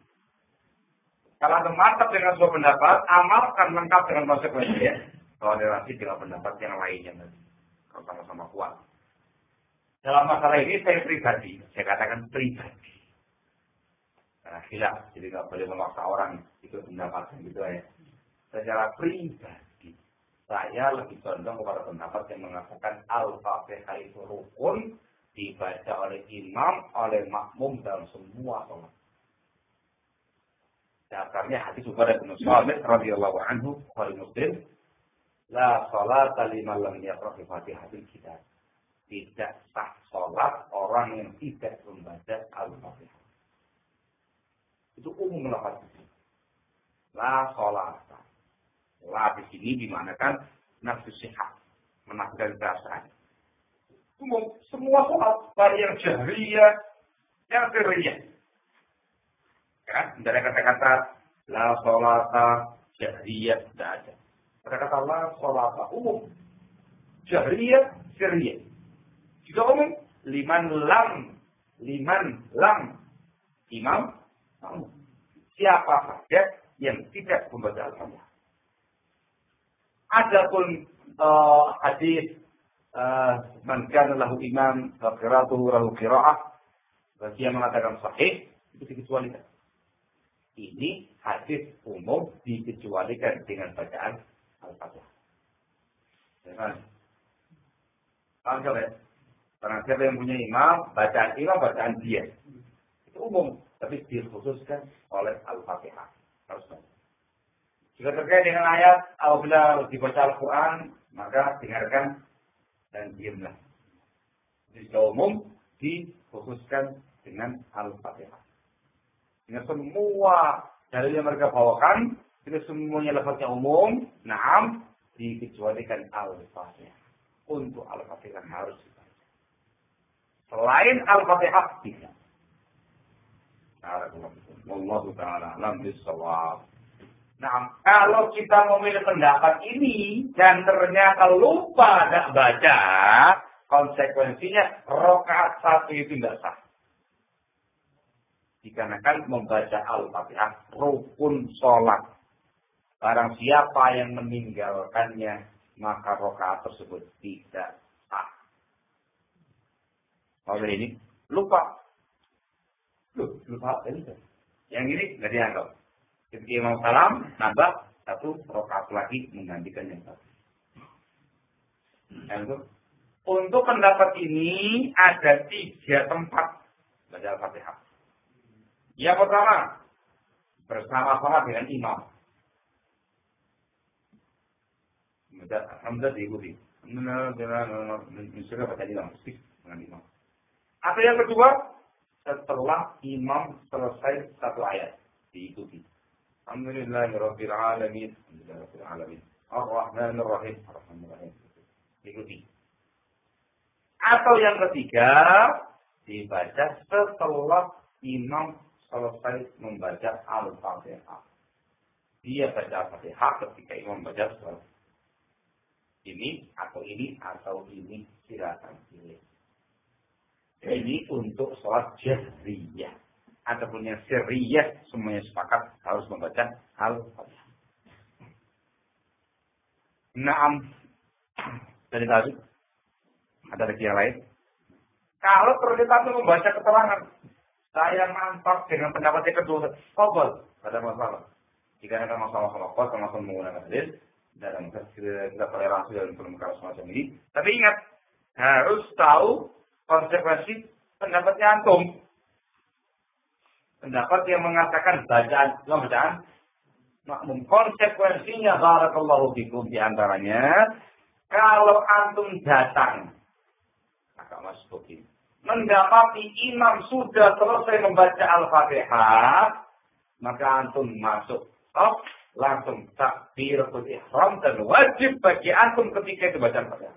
Kalau ada mantap dengan sebuah pendapat, amalkan lengkap dengan konsekuensinya. Toleransi dengan pendapat yang lainnya. Kalau sama-sama kuat. Dalam masalah ini saya pribadi, saya katakan pribadi. Karena hilaf, jadi nggak boleh memaksa orang itu pendapat gitu ya. Secara pribadi, saya lebih condong kepada pendapat yang mengatakan al-fatihah itu rukun dibaca oleh imam, oleh makmum dalam semua sholat. Dasarnya hadis Ubadah bin Samit radhiyallahu anhu, Bukhari Muslim, la salat liman lam yaqra fi Fatihatil Kitab tidak sah sholat orang yang tidak membaca Al-Fatihah. Itu umum lafaz La sholat. La di sini dimanakan nafsu sehat. Menafikan perasaan. Umum. Semua sholat. Baik yang jahriyah, yang sirriyah. Kan? Tidak ada kata-kata la sholata jahriyah. Tidak ada. Kata-kata la sholata umum. Jahriyah, sirriyah. Juga umum. Liman lam. Liman lam. Imam. Siapa saja yang tidak membaca Al-Fatihah. Adapun uh, hadis uh, lahu imam wa qira'atuhu lahu bagi yang mengatakan sahih itu dikecualikan. Ini hadis umum dikecualikan dengan bacaan Al-Fatihah. Jangan. Paham ya? Karena siapa yang punya imam, bacaan imam, bacaan dia. Itu umum, tapi dikhususkan oleh Al-Fatihah. Harus baca. Jika terkait dengan ayat, apabila dibaca Al-Quran, maka dengarkan dan diamlah. Jadi umum, dikhususkan dengan Al-Fatihah. Dengan semua dalil yang mereka bawakan, itu semuanya lafaznya umum, naam, dikecualikan Al-Fatihah. Untuk Al-Fatihah harus Selain Al-Fatihah tidak. Allah Ta'ala alam bisawab. Nah, kalau kita memilih pendapat ini dan ternyata lupa tidak baca, konsekuensinya rokaat satu itu tidak sah. Dikarenakan membaca Al-Fatihah rukun sholat. Barang siapa yang meninggalkannya, maka rokaat tersebut tidak kalau ini lupa. Loh, lupa ini. Yang ini nggak dianggap. Ketika Imam Salam nambah satu rokaat lagi menggantikan yang satu. Untuk pendapat ini ada tiga tempat baca Al-Fatihah. Yang pertama, bersama-sama dengan imam. Alhamdulillah diikuti. Alhamdulillah, misalnya baca imam, dengan imam. Atau yang kedua, setelah imam selesai satu ayat diikuti. Alamin. Alhamdulillahirabbil alamin. Ar-Rahmanir Rahim. Ar-Rahmanir Rahim. Ikuti. Atau yang ketiga, dibaca setelah imam selesai membaca Al-Fatihah. Dia baca Al-Fatihah ketika imam baca setelah ini atau ini atau ini silakan pilih. Ini untuk sholat jahriyah. Ataupun yang siriyah, semuanya sepakat harus membaca Al-Fatihah. Naam. Dari tadi. Ada lagi yang lain? Kalau ternyata membaca keterangan. Saya mantap dengan pendapat yang kedua. Kobol. Ada masalah. Jika ada masalah-masalah kos, sama-sama menggunakan hadis, dalam kita toleransi dalam permukaan semacam ini. Tapi ingat, harus tahu konsekuensi pendapatnya antum. Pendapat yang mengatakan bacaan, bacaan makmum. Konsekuensinya barakallahu fikum di antaranya kalau antum datang agak masuk begini mendapati imam sudah selesai membaca Al-Fatihah, maka antum masuk stop, langsung takbiratul ihram dan wajib bagi antum ketika itu baca Al-Fatihah.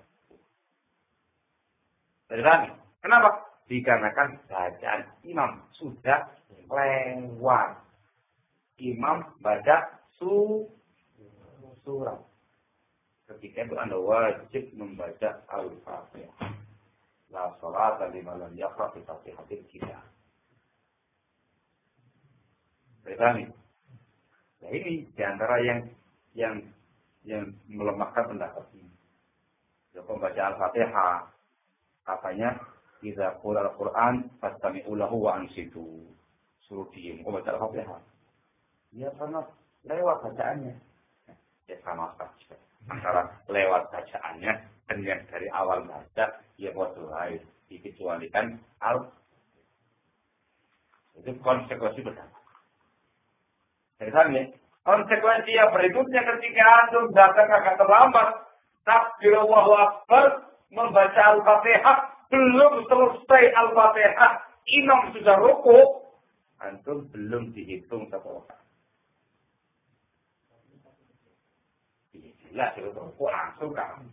Kenapa? Dikarenakan bacaan imam sudah lewat. Imam baca su surat. Ketika itu Anda wajib membaca Al-Fatihah. La salat liman lam yaqra fi Fatihatil Kitab. Pahami? Nah ini di antara yang yang yang melemahkan pendapat ini. Ya, membaca Al-Fatihah katanya Iza qul al-Quran fastami'u lahu wa ansitu. Suruh diem. Kau baca Al-Fatihah. Ya karena lewat bacaannya. Ya sama saja. Antara lewat bacaannya dan yang dari awal baca ya waktu lain. Dikecualikan al itu konsekuensi pertama. Jadi konsekuensi yang berikutnya ketika antum datang agak terlambat, takbir Allahu Akbar, membaca Al-Fatihah, belum selesai Al-Fatihah, imam sudah ruku, antum belum dihitung satu rakaat. Jelas itu ruku langsung kan,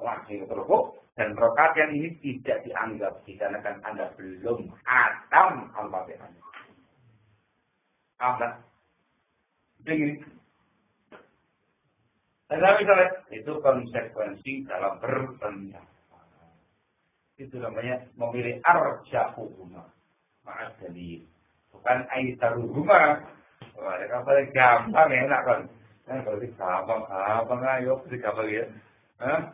langsung itu ruku, dan rokat yang ini tidak dianggap dikarenakan anda belum hatam Al-Fatihah. Apa? Begini. Dan misalnya, itu konsekuensi dalam berpendapat itu namanya memilih arjahuhuma maaf dalil bukan aitaruhuma ada kapal gampang enak kan kalau di gampang gampang ayo kapal ya Hah?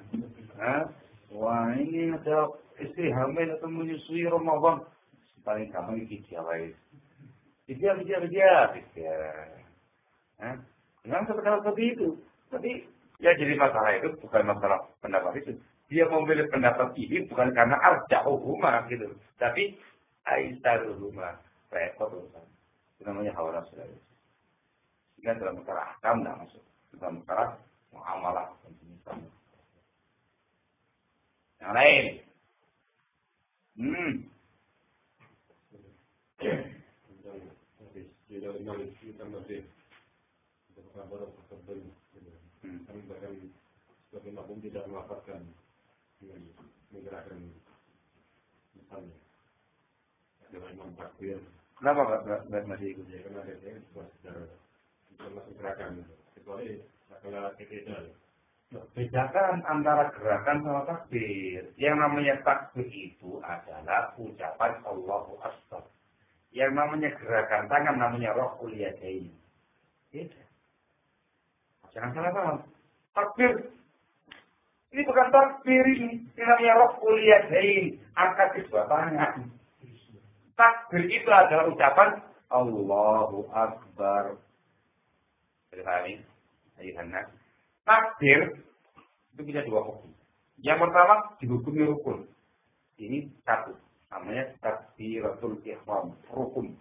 Wah ini ada istri hamil atau menyusui Ramadan paling gampang ini dia baik dia dia dia Hah? Memang seperti itu tapi ya jadi masalah itu bukan masalah pendapat itu dia memilih pendapat ini bukan karena arja'uhuma gitu. Tapi aisaruhuma. Repot urusan. Itu namanya hawa nafsu Sehingga dalam perkara ahkam tidak masuk. Dalam perkara muamalah jenis Yang lain. Hmm. Tidak Kenapa nggak masih ikut? Ya karena ada yang secara bisa masuk gerakan kecuali kalau berbeda. Bedakan antara gerakan sama takbir. Yang namanya takbir itu adalah ucapan Allahu Akbar. Yang namanya gerakan tangan namanya roh yadain. Beda. Jangan salah paham. Takbir ini bukan takbir ini. Ini namanya raful yadain. Angkat kedua tangan. Takbir itu adalah ucapan Allahu Akbar. Jadi Ayuhanna. Takbir itu bisa dua hukum. Yang pertama dihukumi rukun. Ini satu. Namanya takbiratul ihram. Rukun.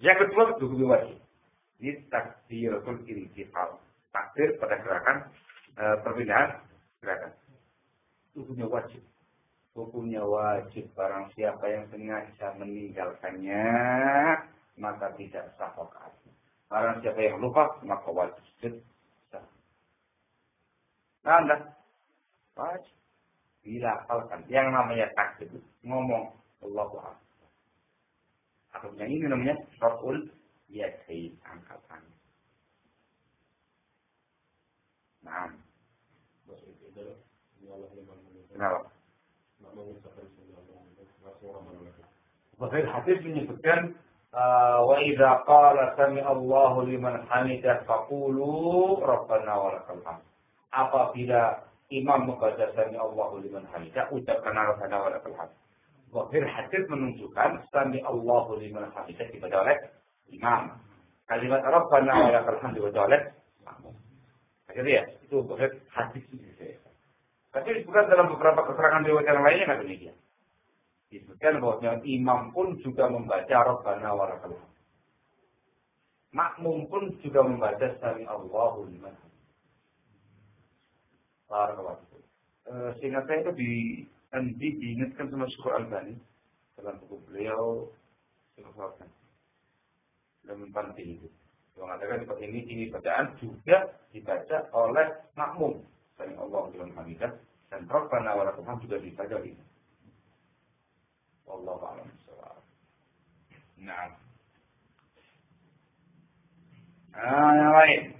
Yang kedua dihukumi wajib. Ini takbiratul irtihal. Takbir pada gerakan e, perpindahan gerakan. Hukumnya wajib. Hukumnya wajib. Barang siapa yang sengaja meninggalkannya, maka tidak sah. Barang siapa yang lupa, maka wajib. Nah, anda wajib. Bila hafalkan yang namanya takbir, ngomong Allahu Akbar. Atau yang ini namanya Raful Yadain angkat tangan. Nah. Kenapa? Bahkan hadis menyebutkan idza qala sami Allahu liman hamidah faqulu rabbana walakal hamd. Apabila imam membaca sami Allahu liman hamidah ucapkan rabbana walakal hamd. Bahkan hadis menunjukkan sami Allahu liman hamidah dibaca oleh imam. Kalimat rabbana walakal hamd dibaca oleh makmum. Akhirnya ya, itu boleh hadis Tapi bukan dalam beberapa keterangan riwayat yang lainnya nggak demikian. Disebutkan bahwa imam pun juga membaca Rabbana wa lakal Makmum pun juga membaca Sami Allahu liman. Barakallahu uh, sehingga saya itu di Andi diingatkan sama Syukur Al-Bani dalam buku beliau Syukur dalam panti itu. Mengatakan seperti ini ini bacaan juga dibaca oleh makmum. Selain Allah dalam hamidah dan Rabbana wa lakal juga dibaca ini Allah a'lam Nah. Ah, yang lain.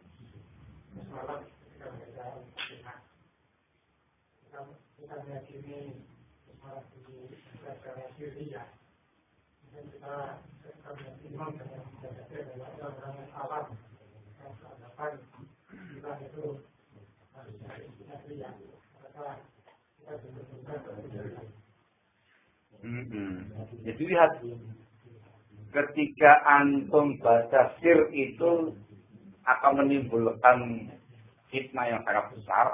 Yang lain. Jadi lihat ketika antum baca sir itu akan menimbulkan fitnah yang sangat besar?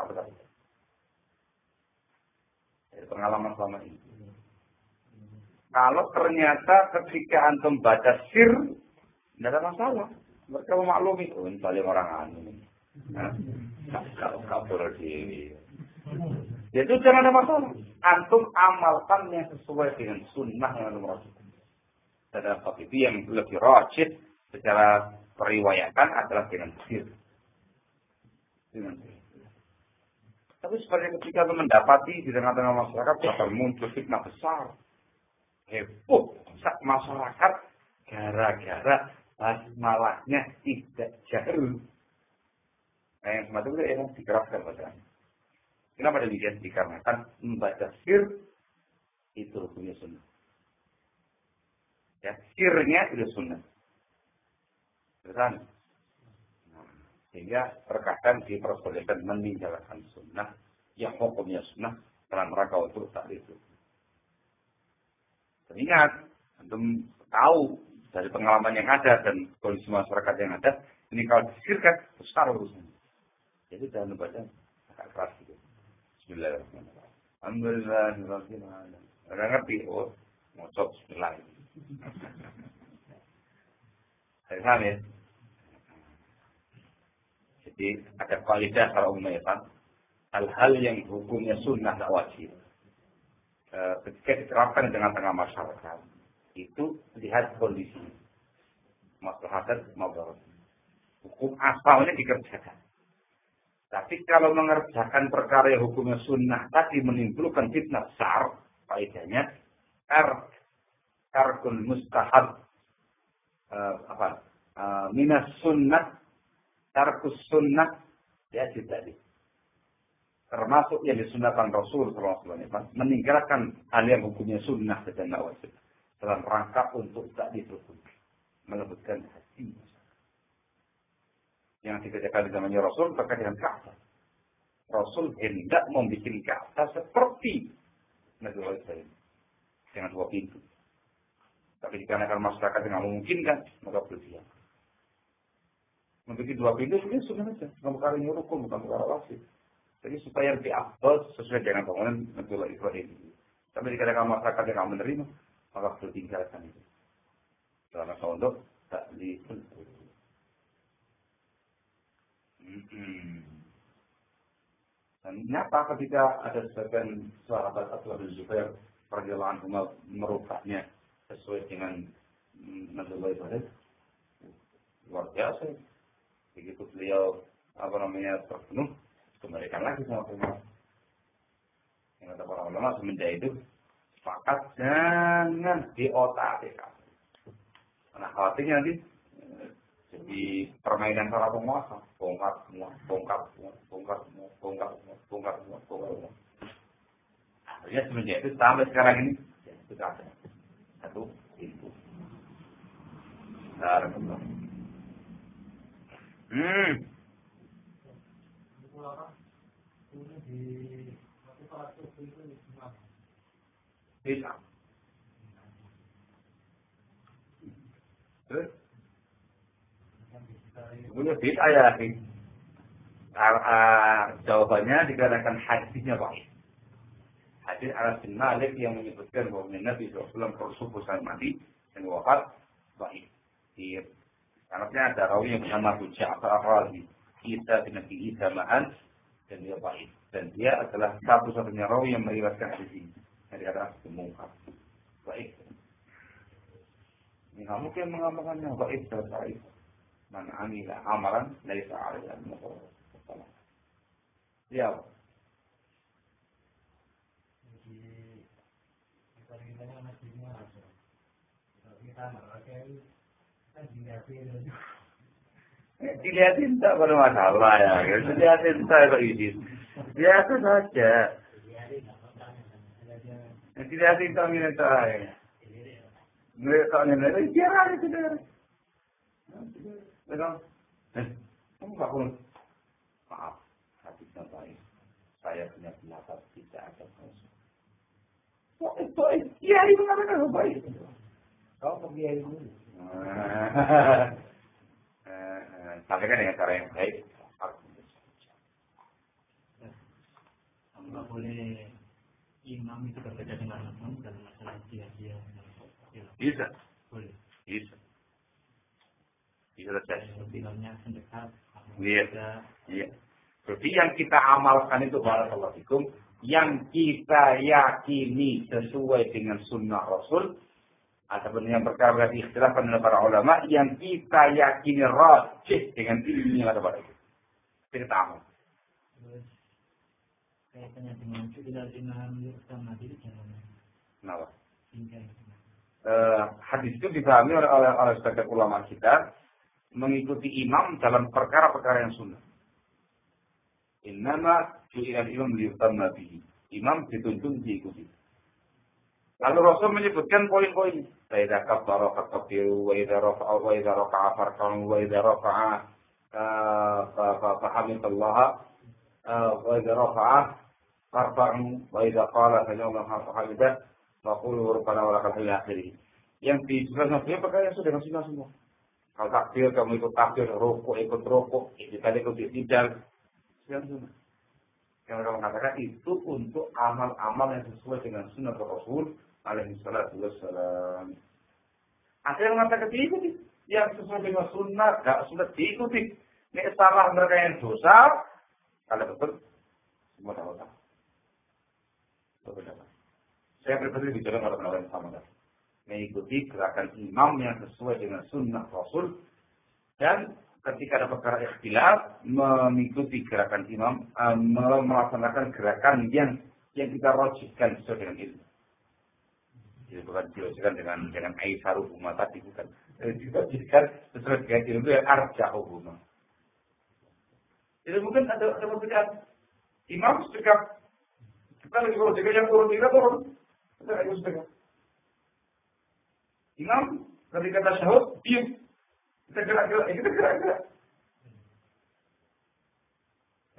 Dari pengalaman selama ini. Kalau ternyata ketika antum baca sir, tidak ada masalah. Mereka memaklumi, oh ini paling orang anu. Kalau kabur diri. Jadi jangan ada masalah. Antum amalkan yang sesuai dengan sunnah yang antum rasakan. Dan itu yang lebih rajid secara periwayatan adalah dengan sir. Dengan sir. Tapi sebenarnya ketika mendapati di tengah-tengah masyarakat bakal muncul fitnah besar. Heboh masyarakat gara-gara basmalahnya tidak jauh. Nah yang semacam itu emang dikeraskan bacaan. Kenapa demikian? Dikarenakan membaca sir itu hukumnya sunnah. Ya, sirnya itu sunnah. Nah, sehingga terkadang diperbolehkan meninggalkan sunnah yang hukumnya sunnah dalam rangka untuk tak itu. Dan ingat, untuk tahu dari pengalaman yang ada dan kondisi masyarakat yang ada, ini kalau disirkan besar urusannya. Jadi jangan membaca agak keras gitu. Bismillahirrahmanirrahim. Alhamdulillah, Orang ngerti, oh, ngocok bismillah. Saya paham ya? Jadi ada kualitas kalau umumnya. Hal-hal yang hukumnya sunnah tak wajib. E, ketika diterapkan di tengah-tengah masyarakat, itu lihat kondisi. Masyarakat maupun hukum asalnya dikerjakan. Tapi kalau mengerjakan perkara yang hukumnya sunnah tadi menimbulkan fitnah besar, faedahnya er tarkul mustahab uh, apa uh, minas sunnah tarkus sunnah ya tadi termasuk yang disunahkan Rasul SAW meninggalkan hal yang hukumnya sunnah dan wajib dalam rangka untuk tak dihukum melembutkan hati yang dikerjakan di zamannya Rasul terkait dengan Ka'bah. Rasul hendak membuat Ka'bah seperti Nabi Ibrahim dengan dua pintu. Tapi dikarenakan masyarakat yang memungkinkan, maka berdiam. Membuat dua pintu sebenarnya sudah saja. Bukan perkara nyurukum, bukan perkara wasit. Jadi supaya lebih abad sesuai dengan bangunan Nabi Ibrahim. Tapi dikarenakan masyarakat yang tidak menerima, maka bertinggalkan itu. Dalam rangka untuk tak dibentuk. Dan nyata ketika ada sebagian sahabat Abdullah bin Zubair radhiyallahu anhu merubahnya sesuai dengan Nabi Ibrahim luar biasa. Begitu beliau apa namanya terpenuh, kembalikan lagi sama Umar. Yang kata para ulama semenjak itu sepakat jangan di otak Karena khawatirnya nanti di permainan para penguasa bongkar semua bongkar semua bongkar semua bongkar semua bongkar semua bongkar semua akhirnya semenjak itu sampai sekarang ini ya, sudah ada satu pintu. Hmm. Terus? Punya bid'ah ya, jawabannya dikatakan hadisnya baik. Hadis Anas bin Malik yang menyebutkan bahwa Nabi SAW bersubuh saat mati dan wafat baik. Di sanatnya ada rawi yang bernama Abu Ja'far Ar-Razi. Isa bin Nabi Isa dan dia baik. Dan dia adalah satu-satunya rawi yang meriwayatkan hadis ini. Yang dikatakan semungkar. Baik. Ini nggak mungkin mengamalkannya baik dan baik. Man amila amalan laisa alaihi al Ya. Dilihatin tak pada masalah ya. Dilihatin tak kok izin. Biasa saja. Dilihatin tak minat saya. Mereka. Biar? Eh, kamu pun. Maaf, baik. Saya punya pendapat tidak ada kasus. Baik, baik. Kiai mengatakan baik. Kau ke kiai dulu. Sampaikan dengan cara yang baik. Enggak boleh imam itu berbeda dengan makmum dalam masalah dia-dia. Bisa. Boleh. Bisa. Bisa saja. Bilangnya mendekat. Iya. Iya. Jadi yang kita amalkan itu barakallahu fikum yang kita yakini sesuai dengan sunnah Rasul ataupun yang perkara di ikhtilafan oleh para ulama yang kita yakini rajih dengan ilmu yang ada pada itu. Kita amal. Terus kaitannya dengan tidak dengan diri Kenapa? Eh, hadis itu dipahami oleh, oleh, oleh sebagian ulama kita mengikuti imam dalam perkara-perkara yang sunnah. Innama ju'ilal imam liyutamma bihi. Imam dituntun diikuti. Lalu Rasul menyebutkan poin-poin. Faidah kabbara fakabbiru wa idza rafa'a wa idza raka'a farka'u wa idza rafa'a fahamidallaha wa idza rafa'a farfa'u wa idza qala sami'allahu hamidah faqulu rabbana wa lakal hamd akhirih. Yang dijelaskan dia perkara yang sudah dengan semua. Kalau takbir kamu ikut takbir, rokok ikut rokok, kita ikut tidak. Sudah sunnah. Yang mereka mengatakan itu untuk amal-amal yang sesuai dengan sunnah Rasul alaihi salatu wassalam. Ada yang mengatakan diikuti. Yang sesuai dengan sunnah, gak sudah diikuti. Ini salah mereka yang dosa. Kalau betul, semua tahu tak. Saya pribadi bicara kalau orang yang sama Mengikuti gerakan imam yang sesuai dengan sunnah Rasul. Dan ketika ada perkara ikhtilaf, mengikuti gerakan imam, melaksanakan gerakan yang yang kita rojihkan sesuai dengan ilmu. Jadi bukan dilogikkan dengan dengan aisaru umat tadi bukan. Dilogikkan sesuai dengan ilmu yang arja hubungan. Jadi mungkin ada ada perbedaan. Imam sedekah. Kita lagi kalau jaga yang turun kita turun. Kita lagi sedekah. Imam ketika tasyahud diam. Kita gerak-gerak, ya kita gerak-gerak.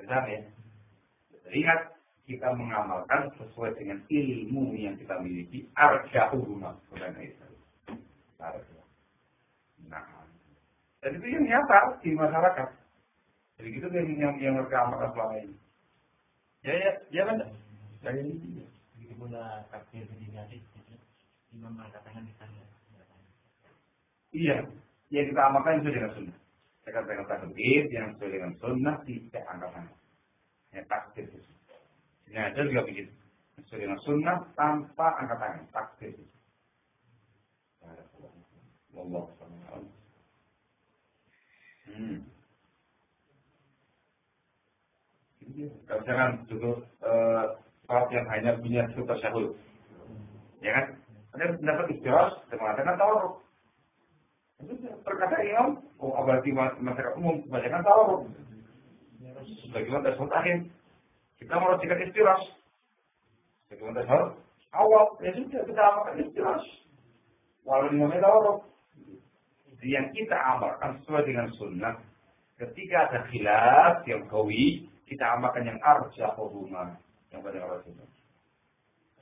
Benar ya? Lihat kita mengamalkan sesuai dengan ilmu yang kita miliki arja'u bukan itu. Nah, dan itu yang nyata di masyarakat. Jadi itu yang yang, yang mereka amalkan selama ini. Ya ya, ya kan? Dari. Begitu pula ketiga itu, imam angkat tangan di sana. Iya, yang kita amalkan yang sesuai dengan sunnah. Saya katakan takbir yang sesuai dengan sunnah tidak angkat tangan. Ya takbir itu. Nah, ada juga begitu. Sesuai dengan sunnah tanpa angkat tangan. Takbir. Wallah. Hmm. Kalau jangan duduk eh, sholat yang hanya punya satu tasyahud. Ya kan? Ada pendapat istirahat, dengan mengatakan tawarruk. Terkadang imam, oh apalagi masyarakat umum, kebanyakan tawaruk. Sebagaimana tasawuf akhir. Kita merosikan istiras. Sebagaimana tasawuf awal. Ya sudah, kita amalkan istiras. Walau imamnya tawaruk. Yang kita amalkan sesuai dengan sunnah. Ketika ada khilaf yang kawi, kita amalkan yang arjah hubungan. Yang pada Rasulullah.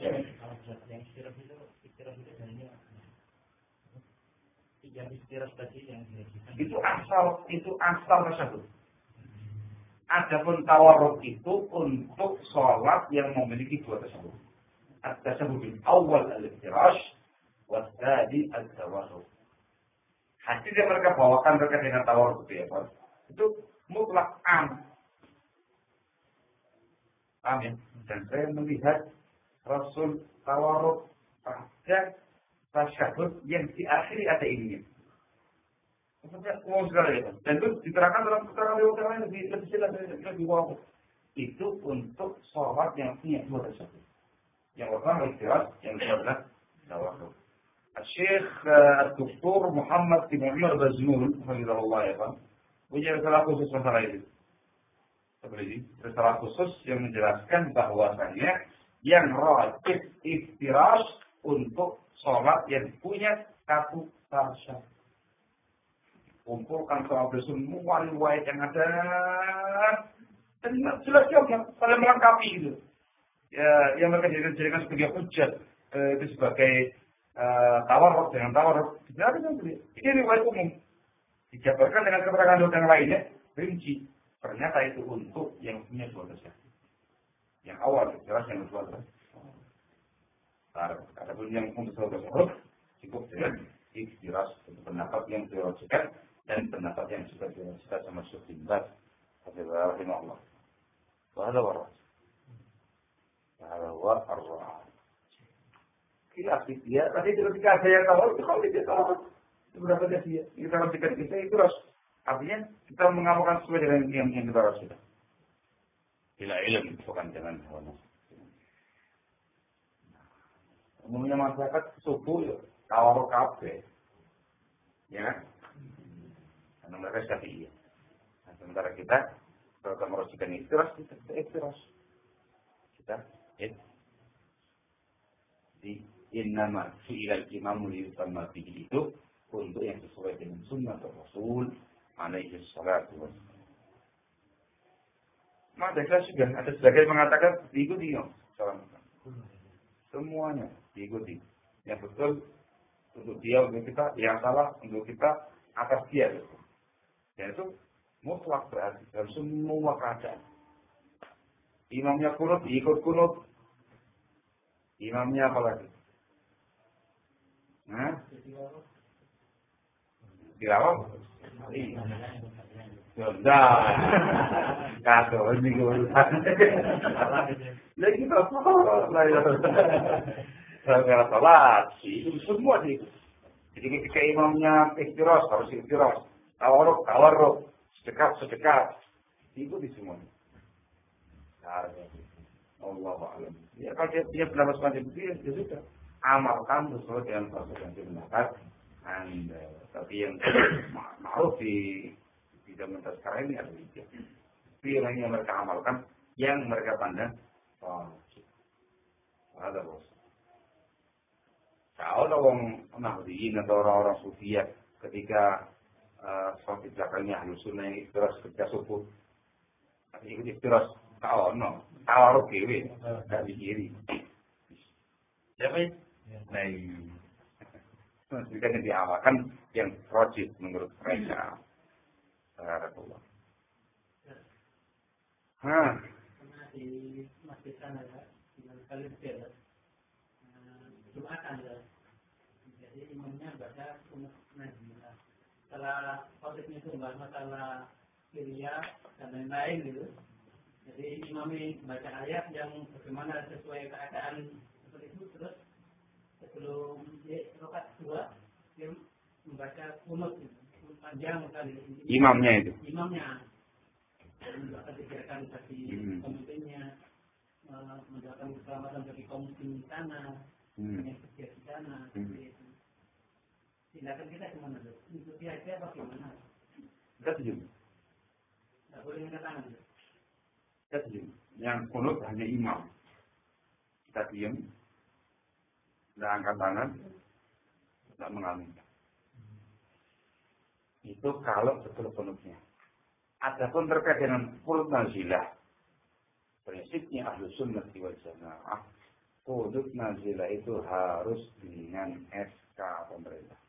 Ya. Yang istiras itu, istiras itu yang istiras tadi yang itu asal itu asal tersebut. Adapun tawarruk itu untuk sholat yang memiliki dua tersebut. At-tasabbuh awal al-iftirash wasadi al-tawarruk. Hasil yang mereka bawakan terkait dengan tawarruk itu ya Pak. Itu mutlak am. Paham ya? Dan saya melihat Rasul tawarruk pada tasyahud yang diakhiri ada ininya. Maksudnya umum sekali ya. Dan itu diterangkan dalam keterangan yang lain lebih lebih jelas lebih wow. Itu untuk sholat yang punya dua tersebut. Yang pertama istirahat, yang kedua adalah tawakal. Syekh Dr. Muhammad bin Umar Bazmul, Hafizahullah ya Pak, punya salah khusus masalah itu. Seperti risalah khusus yang menjelaskan bahwasanya yang rajib istirahat untuk sholat yang punya satu tasyahud. Kumpulkan sahabat semua riwayat yang ada. Dan jelas yang saling melengkapi gitu. Ya, yang mereka jadikan sebagai hujat, eh, itu sebagai tawarok dengan tawarok. Tidak ada Ini riwayat umum. Dijabarkan dengan keterangan yang lainnya, rinci. Ternyata itu untuk yang punya tersebut. Yang awal, jelas yang adalah ada pun yang untuk tersebut cukup dengan ikhtiras pendapat yang teologikan dan pendapat yang sudah dirasakan sama Syekh bin Baz rahimahullah. Wahada warah. Wahada warah. Khilaf dia, tadi ketika yang tahu, itu kalau dia tahu. Seberapa dia dia. Kita rasakan kita itu ras. Artinya kita mengamalkan sesuai dengan yang, yang kita rasakan. Bila ilmu, bukan dengan hawa umumnya masyarakat subuh ya tawar kafe ya karena mereka syafi'i nah, sementara kita kalau kita merosikan istiras kita istiras kita ya di innama fi'ilal imam liyutamma bihi itu untuk yang sesuai dengan sunnah Rasul alaihi salatu wassalam. Maka sudah ada sebagian mengatakan diikuti ya, semuanya diikuti. Yang betul untuk dia, untuk kita, yang salah untuk kita atas dia. Dan itu mutlak berarti dalam semua keadaan. Imamnya kunut, ikut kunut. Imamnya apa lagi? Nah? Tilawah? Iya. Sudah. Kado, ini gue. Lagi kita gara-gara sholat, itu semua sih. Jadi ketika imamnya ikhtiras, harus ikhtiras. Tawaruk, tawaruk. Sedekat, sedekat. Itu di semua. Allah alam. Ya kalau dia punya pendapat semacam itu, ya, ya sudah. Amalkan sesuai dengan proses yang digunakan. Anda. Tapi yang ma'ruf di di zaman sekarang ini adalah itu. Tapi yang mereka amalkan, yang mereka pandang, ada bos. Tahu lah wong Nahdiyin atau orang-orang Sufia ketika uh, sholat di belakangnya ahlu sunnah yang ketika subuh. Tapi ikut istirahat tahu no, tahu kewe, tak kiri. Siapa ya? Nah, jika diamalkan yang rojit menurut mereka. Barakallah. Hah. Di masjid sana ya, di kali Jumatan ya. Jadi imamnya baca kunut najila. Setelah khotibnya itu membahas masalah kiria dan lain-lain gitu. Jadi imami baca ayat yang bagaimana sesuai keadaan seperti itu terus sebelum dia rokat dua dia membaca kunut gitu. panjang sekali. Imamnya itu. Imamnya. Mendoakan kegiatan bagi hmm. pemimpinnya, mendoakan keselamatan bagi kaum muslim di sana, hmm. yang kerja di sana hmm. itu. Tindakan kita gimana tuh? Ikuti aja apa gimana? Kita diem. Nggak boleh angkat tangan. Kita diem. Yang kunut hanya imam. Kita diem. Tidak angkat tangan. Tidak mengalami. Itu kalau betul kunutnya. Adapun terkait dengan kunut nazilah. Prinsipnya ahlu sunnah wal jamaah. Kunut nazilah itu harus dengan SK pemerintah.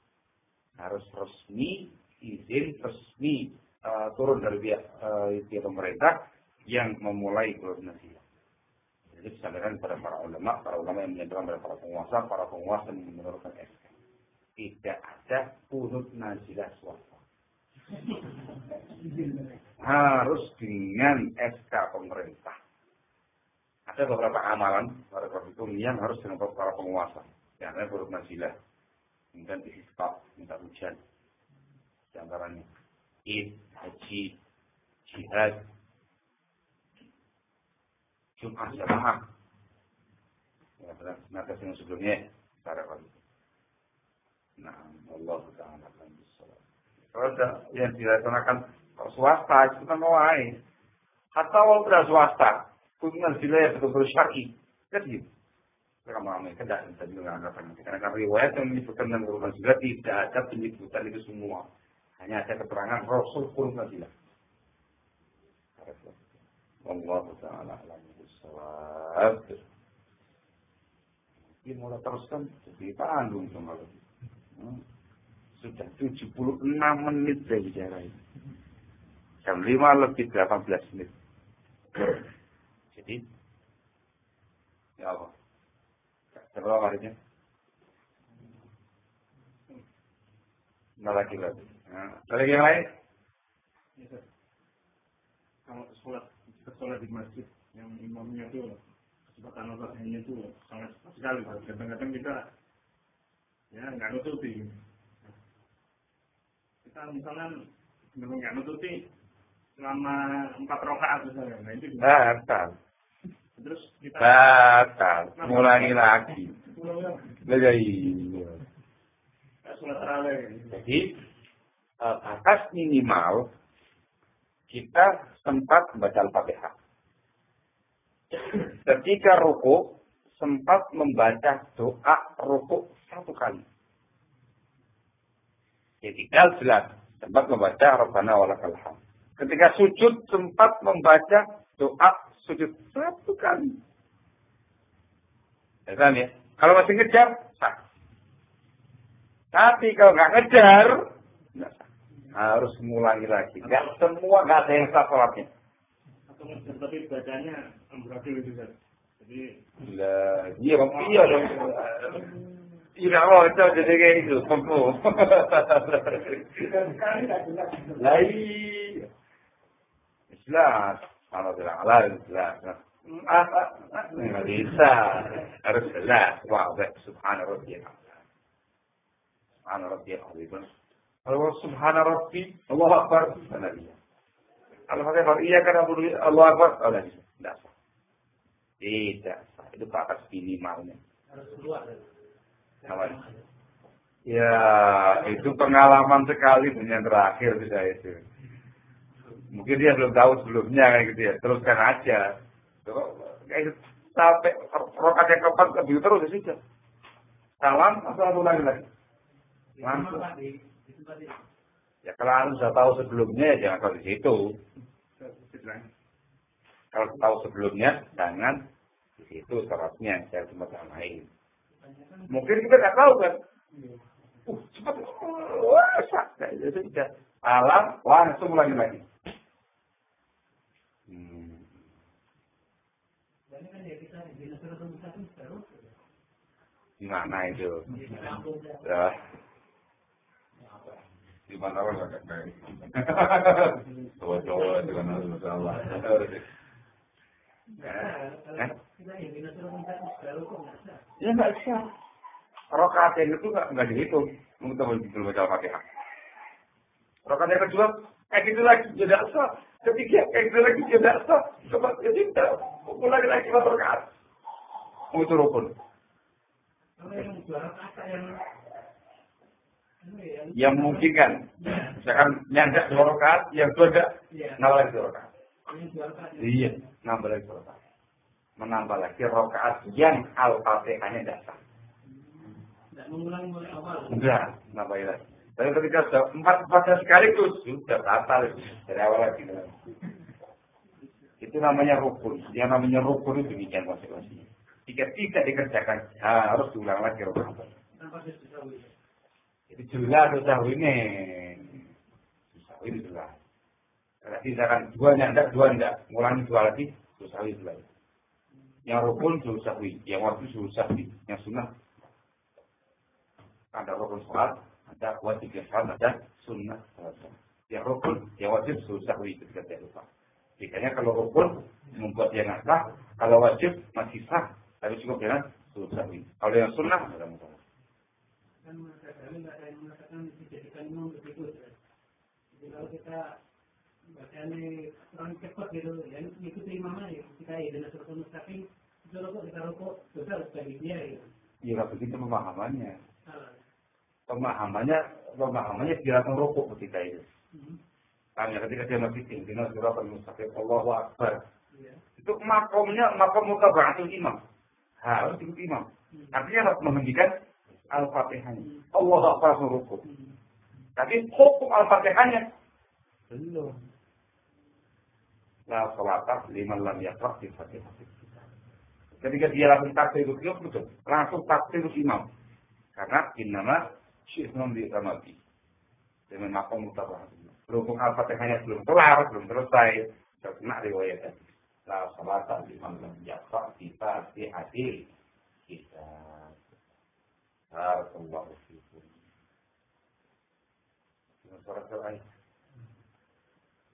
Harus resmi, izin resmi uh, turun dari pihak uh, pihak pemerintah yang memulai kunut nazilah. Jadi disampaikan kepada para ulama, para ulama yang menyatakan kepada para penguasa, para penguasa yang menurunkan SK. Tidak ada kunut nazilah swasta harus dengan SK pemerintah. Ada beberapa amalan para hukum yang harus dengan para penguasa. Yang ada buruk nazilah. Kemudian istisqa, minta hujan. Di antaranya. Id, haji, jihad, Jum'ah jamaah. Ya, benar. Nah, yang sebelumnya. Para Nah, Allah Ta'ala. Kalau yang dilaksanakan swasta itu kan lain. Hatta walaupun swasta, kunjungan sila yang betul-betul syar'i. Kan gitu. Mengamalkan tidak bisa juga anggapan. Karena riwayat yang menyebutkan tentang kurban sila tidak ada penyebutan itu semua. Hanya ada keterangan Rasul kurban sila. Allah Ta'ala alam Ini mulai teruskan, jadi pandung sama hmm. Sudah 76 menit saya bicara ini. Jam 5 lebih 18 menit. Jadi, ya Allah. Berapa harinya? Nggak lagi lagi. Nah, ada yang lain? Ya, Kalau sholat, kita sholat di masjid, yang imamnya itu kesempatan sholatnya itu sangat sekali. Kadang-kadang kita ya nggak nutupi kita misalnya memang nggak nutupi selama empat rakaat misalnya, nah itu gimana? Batal. Terus Batal. Ngulangi lagi. Lah iya. sholat tarawih. Jadi eh, batas minimal kita sempat membaca Al-Fatihah. Ketika ruku sempat membaca doa ruku satu kali. Ketika jelas sempat membaca Rabbana walakal. Ketika sujud sempat membaca doa sujud satu kali. Ya, ya? Kalau masih ngejar, sah. Tapi kalau nggak ngejar, nggak sah. Harus mengulangi lagi. Nggak semua, nggak ada yang sah sholatnya. Atau ngejar tapi bacanya amburadul itu kan. Jadi Lah, iya, iya dong. Iya, mau itu jadi kayak itu, kempu. Lah iya. Jelas, kalau tidak halal jelas. Ah, ah, ah, nggak bisa. Harus jelas. Wah, subhana rabbi. Subhana rabbi azim. Kalau subhana rabbi, Allah akbar, mana dia? Kalau pakai kalau iya kan Allah akbar, Allah bisa. Tidak sah. Tidak sah. Itu batas minimalnya. Harus keluar. Ya, itu pengalaman sekali yang terakhir bisa itu. Mungkin dia belum tahu sebelumnya kayak gitu ya. Teruskan aja. Kayak gitu. sampai rokat yang keempat ke biru terus ya sudah. Salam atau satu lagi lagi. Langsung. Ya kalau anda sudah tahu sebelumnya ya jangan tahu di situ. Kalau tahu sebelumnya jangan di situ syaratnya saya tempat yang lain. Mungkin kita nggak tahu kan. Uh, cepat. Wah, sakit. Ya sudah. Alam, langsung lagi lagi. Hmm. Dan ini kan ya kita di negara tempat itu baru. Gimana itu? Di kampung Ya. Di mana orang nggak kayak Cowok-cowok dengan masalah. Eh? kita itu sah. Ya nggak bisa. Rokaat yang itu nggak nggak dihitung untuk betul baca al-fatihah. Rokaat yang kedua kayak gitu lagi tidak sah. Ketiga kayak lagi tidak sah. Keempat ketiga ulangi lagi empat rokaat. Oh, itu rukun. Yang Yang memungkinkan. Misalkan nyandak dua rakaat, yang dua enggak, nambah lagi dua rakaat. Iya, nambah lagi dua rakaat. Menambah lagi rakaat yang al-fatihahnya dasar. Enggak, nambah lagi. Tapi ketika sudah empat empat sekaligus sudah batal dari awal lagi. Itu namanya rukun. Yang namanya rukun itu demikian konsekuensinya. Jika tidak dikerjakan, harus diulang lagi rukun. Itu jelas susah ini. Susah ini jelas. Kalau misalkan dua enggak, dua enggak, ngulangi dua lagi, susah itu lagi. Yang rukun susah yang waktu susah yang sunnah. Ada rukun sholat, yang sholat, ada sunnah. Yang rukun, yang wajib susah ketika dia lupa. Jikanya kalau rukun membuat dia nggak kalau wajib masih sah, tapi cukup dengan susah Kalau yang sunnah ada masalah. Kan mengatakan dijadikan imam begitu. Jadi kalau kita bacanya kurang cepat gitu, ya ikuti imam aja. Kita ya dengan surat mustaqim, itu rokok kita rokok dosa harus bagi dia gitu. Iya, begitu pemahamannya. Pemahamannya, pemahamannya silakan rokok ketika itu. Tanya ketika dia masih tinggi, surah al-mustaqim, Allahu Akbar. Ya. Itu makomnya, makom mutaba'atul imam. Harus ikut imam. Hmm. Artinya harus menghentikan Al-Fatihahnya. Hmm. Allah Akbar rukuk. Hmm. Tapi hukum Al-Fatihahnya belum. La salata liman lam yakrah di Fatihah. Ketika dia langsung takbir itu betul, langsung takbir imam. Karena innama syi'nun bi tamati. Dengan makom mutaba'atul berhubung Al-Fatihahnya belum kelar, belum selesai, terkena riwayat La salata liman lam yaqra fi fatihati kita. Barakallahu fikum. Dengan suara suara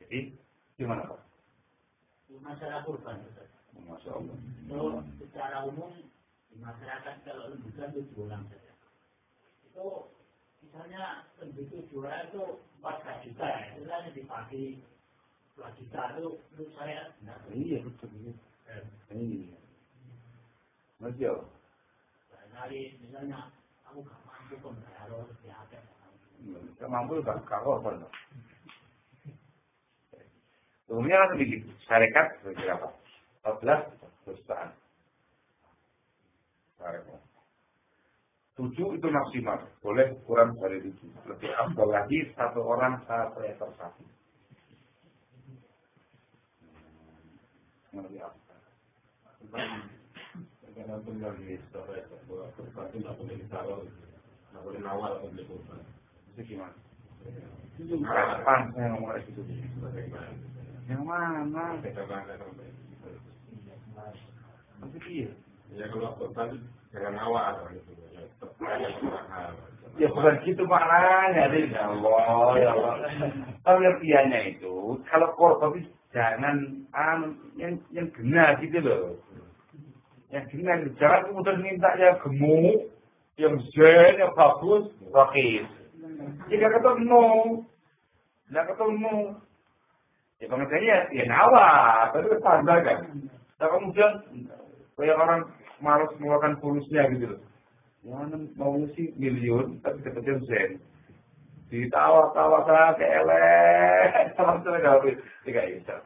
Jadi, gimana Pak? Masalah kurban, Masya Allah. So, secara umum, di masyarakat kalau lembutan itu dua saja. Itu misalnya begitu juara itu empat juta ya, kan dipakai dua juta itu menurut saya nah, iya betul iya. iya. Masih Dari misalnya kamu gak mampu pun harus diatur. Gak mampu gak gak korban. Umumnya kan begitu. Syarikat berapa? 14 perusahaan. Syarikat. Tujuh itu maksimal, boleh kurang dari tujuh. Lebih afdal lagi satu orang satu ekor sapi. Lebih afdal. Karena tinggal di sore, kurban itu nggak boleh ditaruh, nggak boleh nawal atau beli kurban. Itu gimana? Kapan saya ngomong kayak gitu? Yang mana? Tapi iya. Ya kalau kurban jangan awal. Ya bukan gitu maknanya, ya Allah, ya Allah. Pengertiannya itu, kalau korban itu jangan um, yang yang benar gitu loh. Yang benar, jangan kemudian minta yang gemuk, yang zen, yang bagus, rakis. Jika ketemu, tidak ketemu. Ya pengertiannya, ya nawa, tapi standar kan. Tapi kemudian, kayak orang malas mengeluarkan polusnya gitu loh. Mana mau sih miliun, tapi dapetnya zen. Ditawa-tawa saya kelek, sama saya nggak habis. Tidak bisa.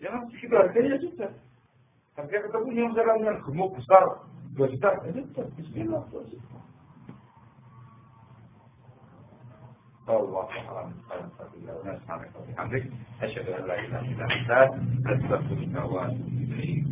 Ya kan, segitu harganya sudah. Harga ketemu yang sekarang yang gemuk besar, dua juta, ini sudah bismillah. Allah alam أشهد أن لا إله إلا أنت أستغفرك وأتوب إليك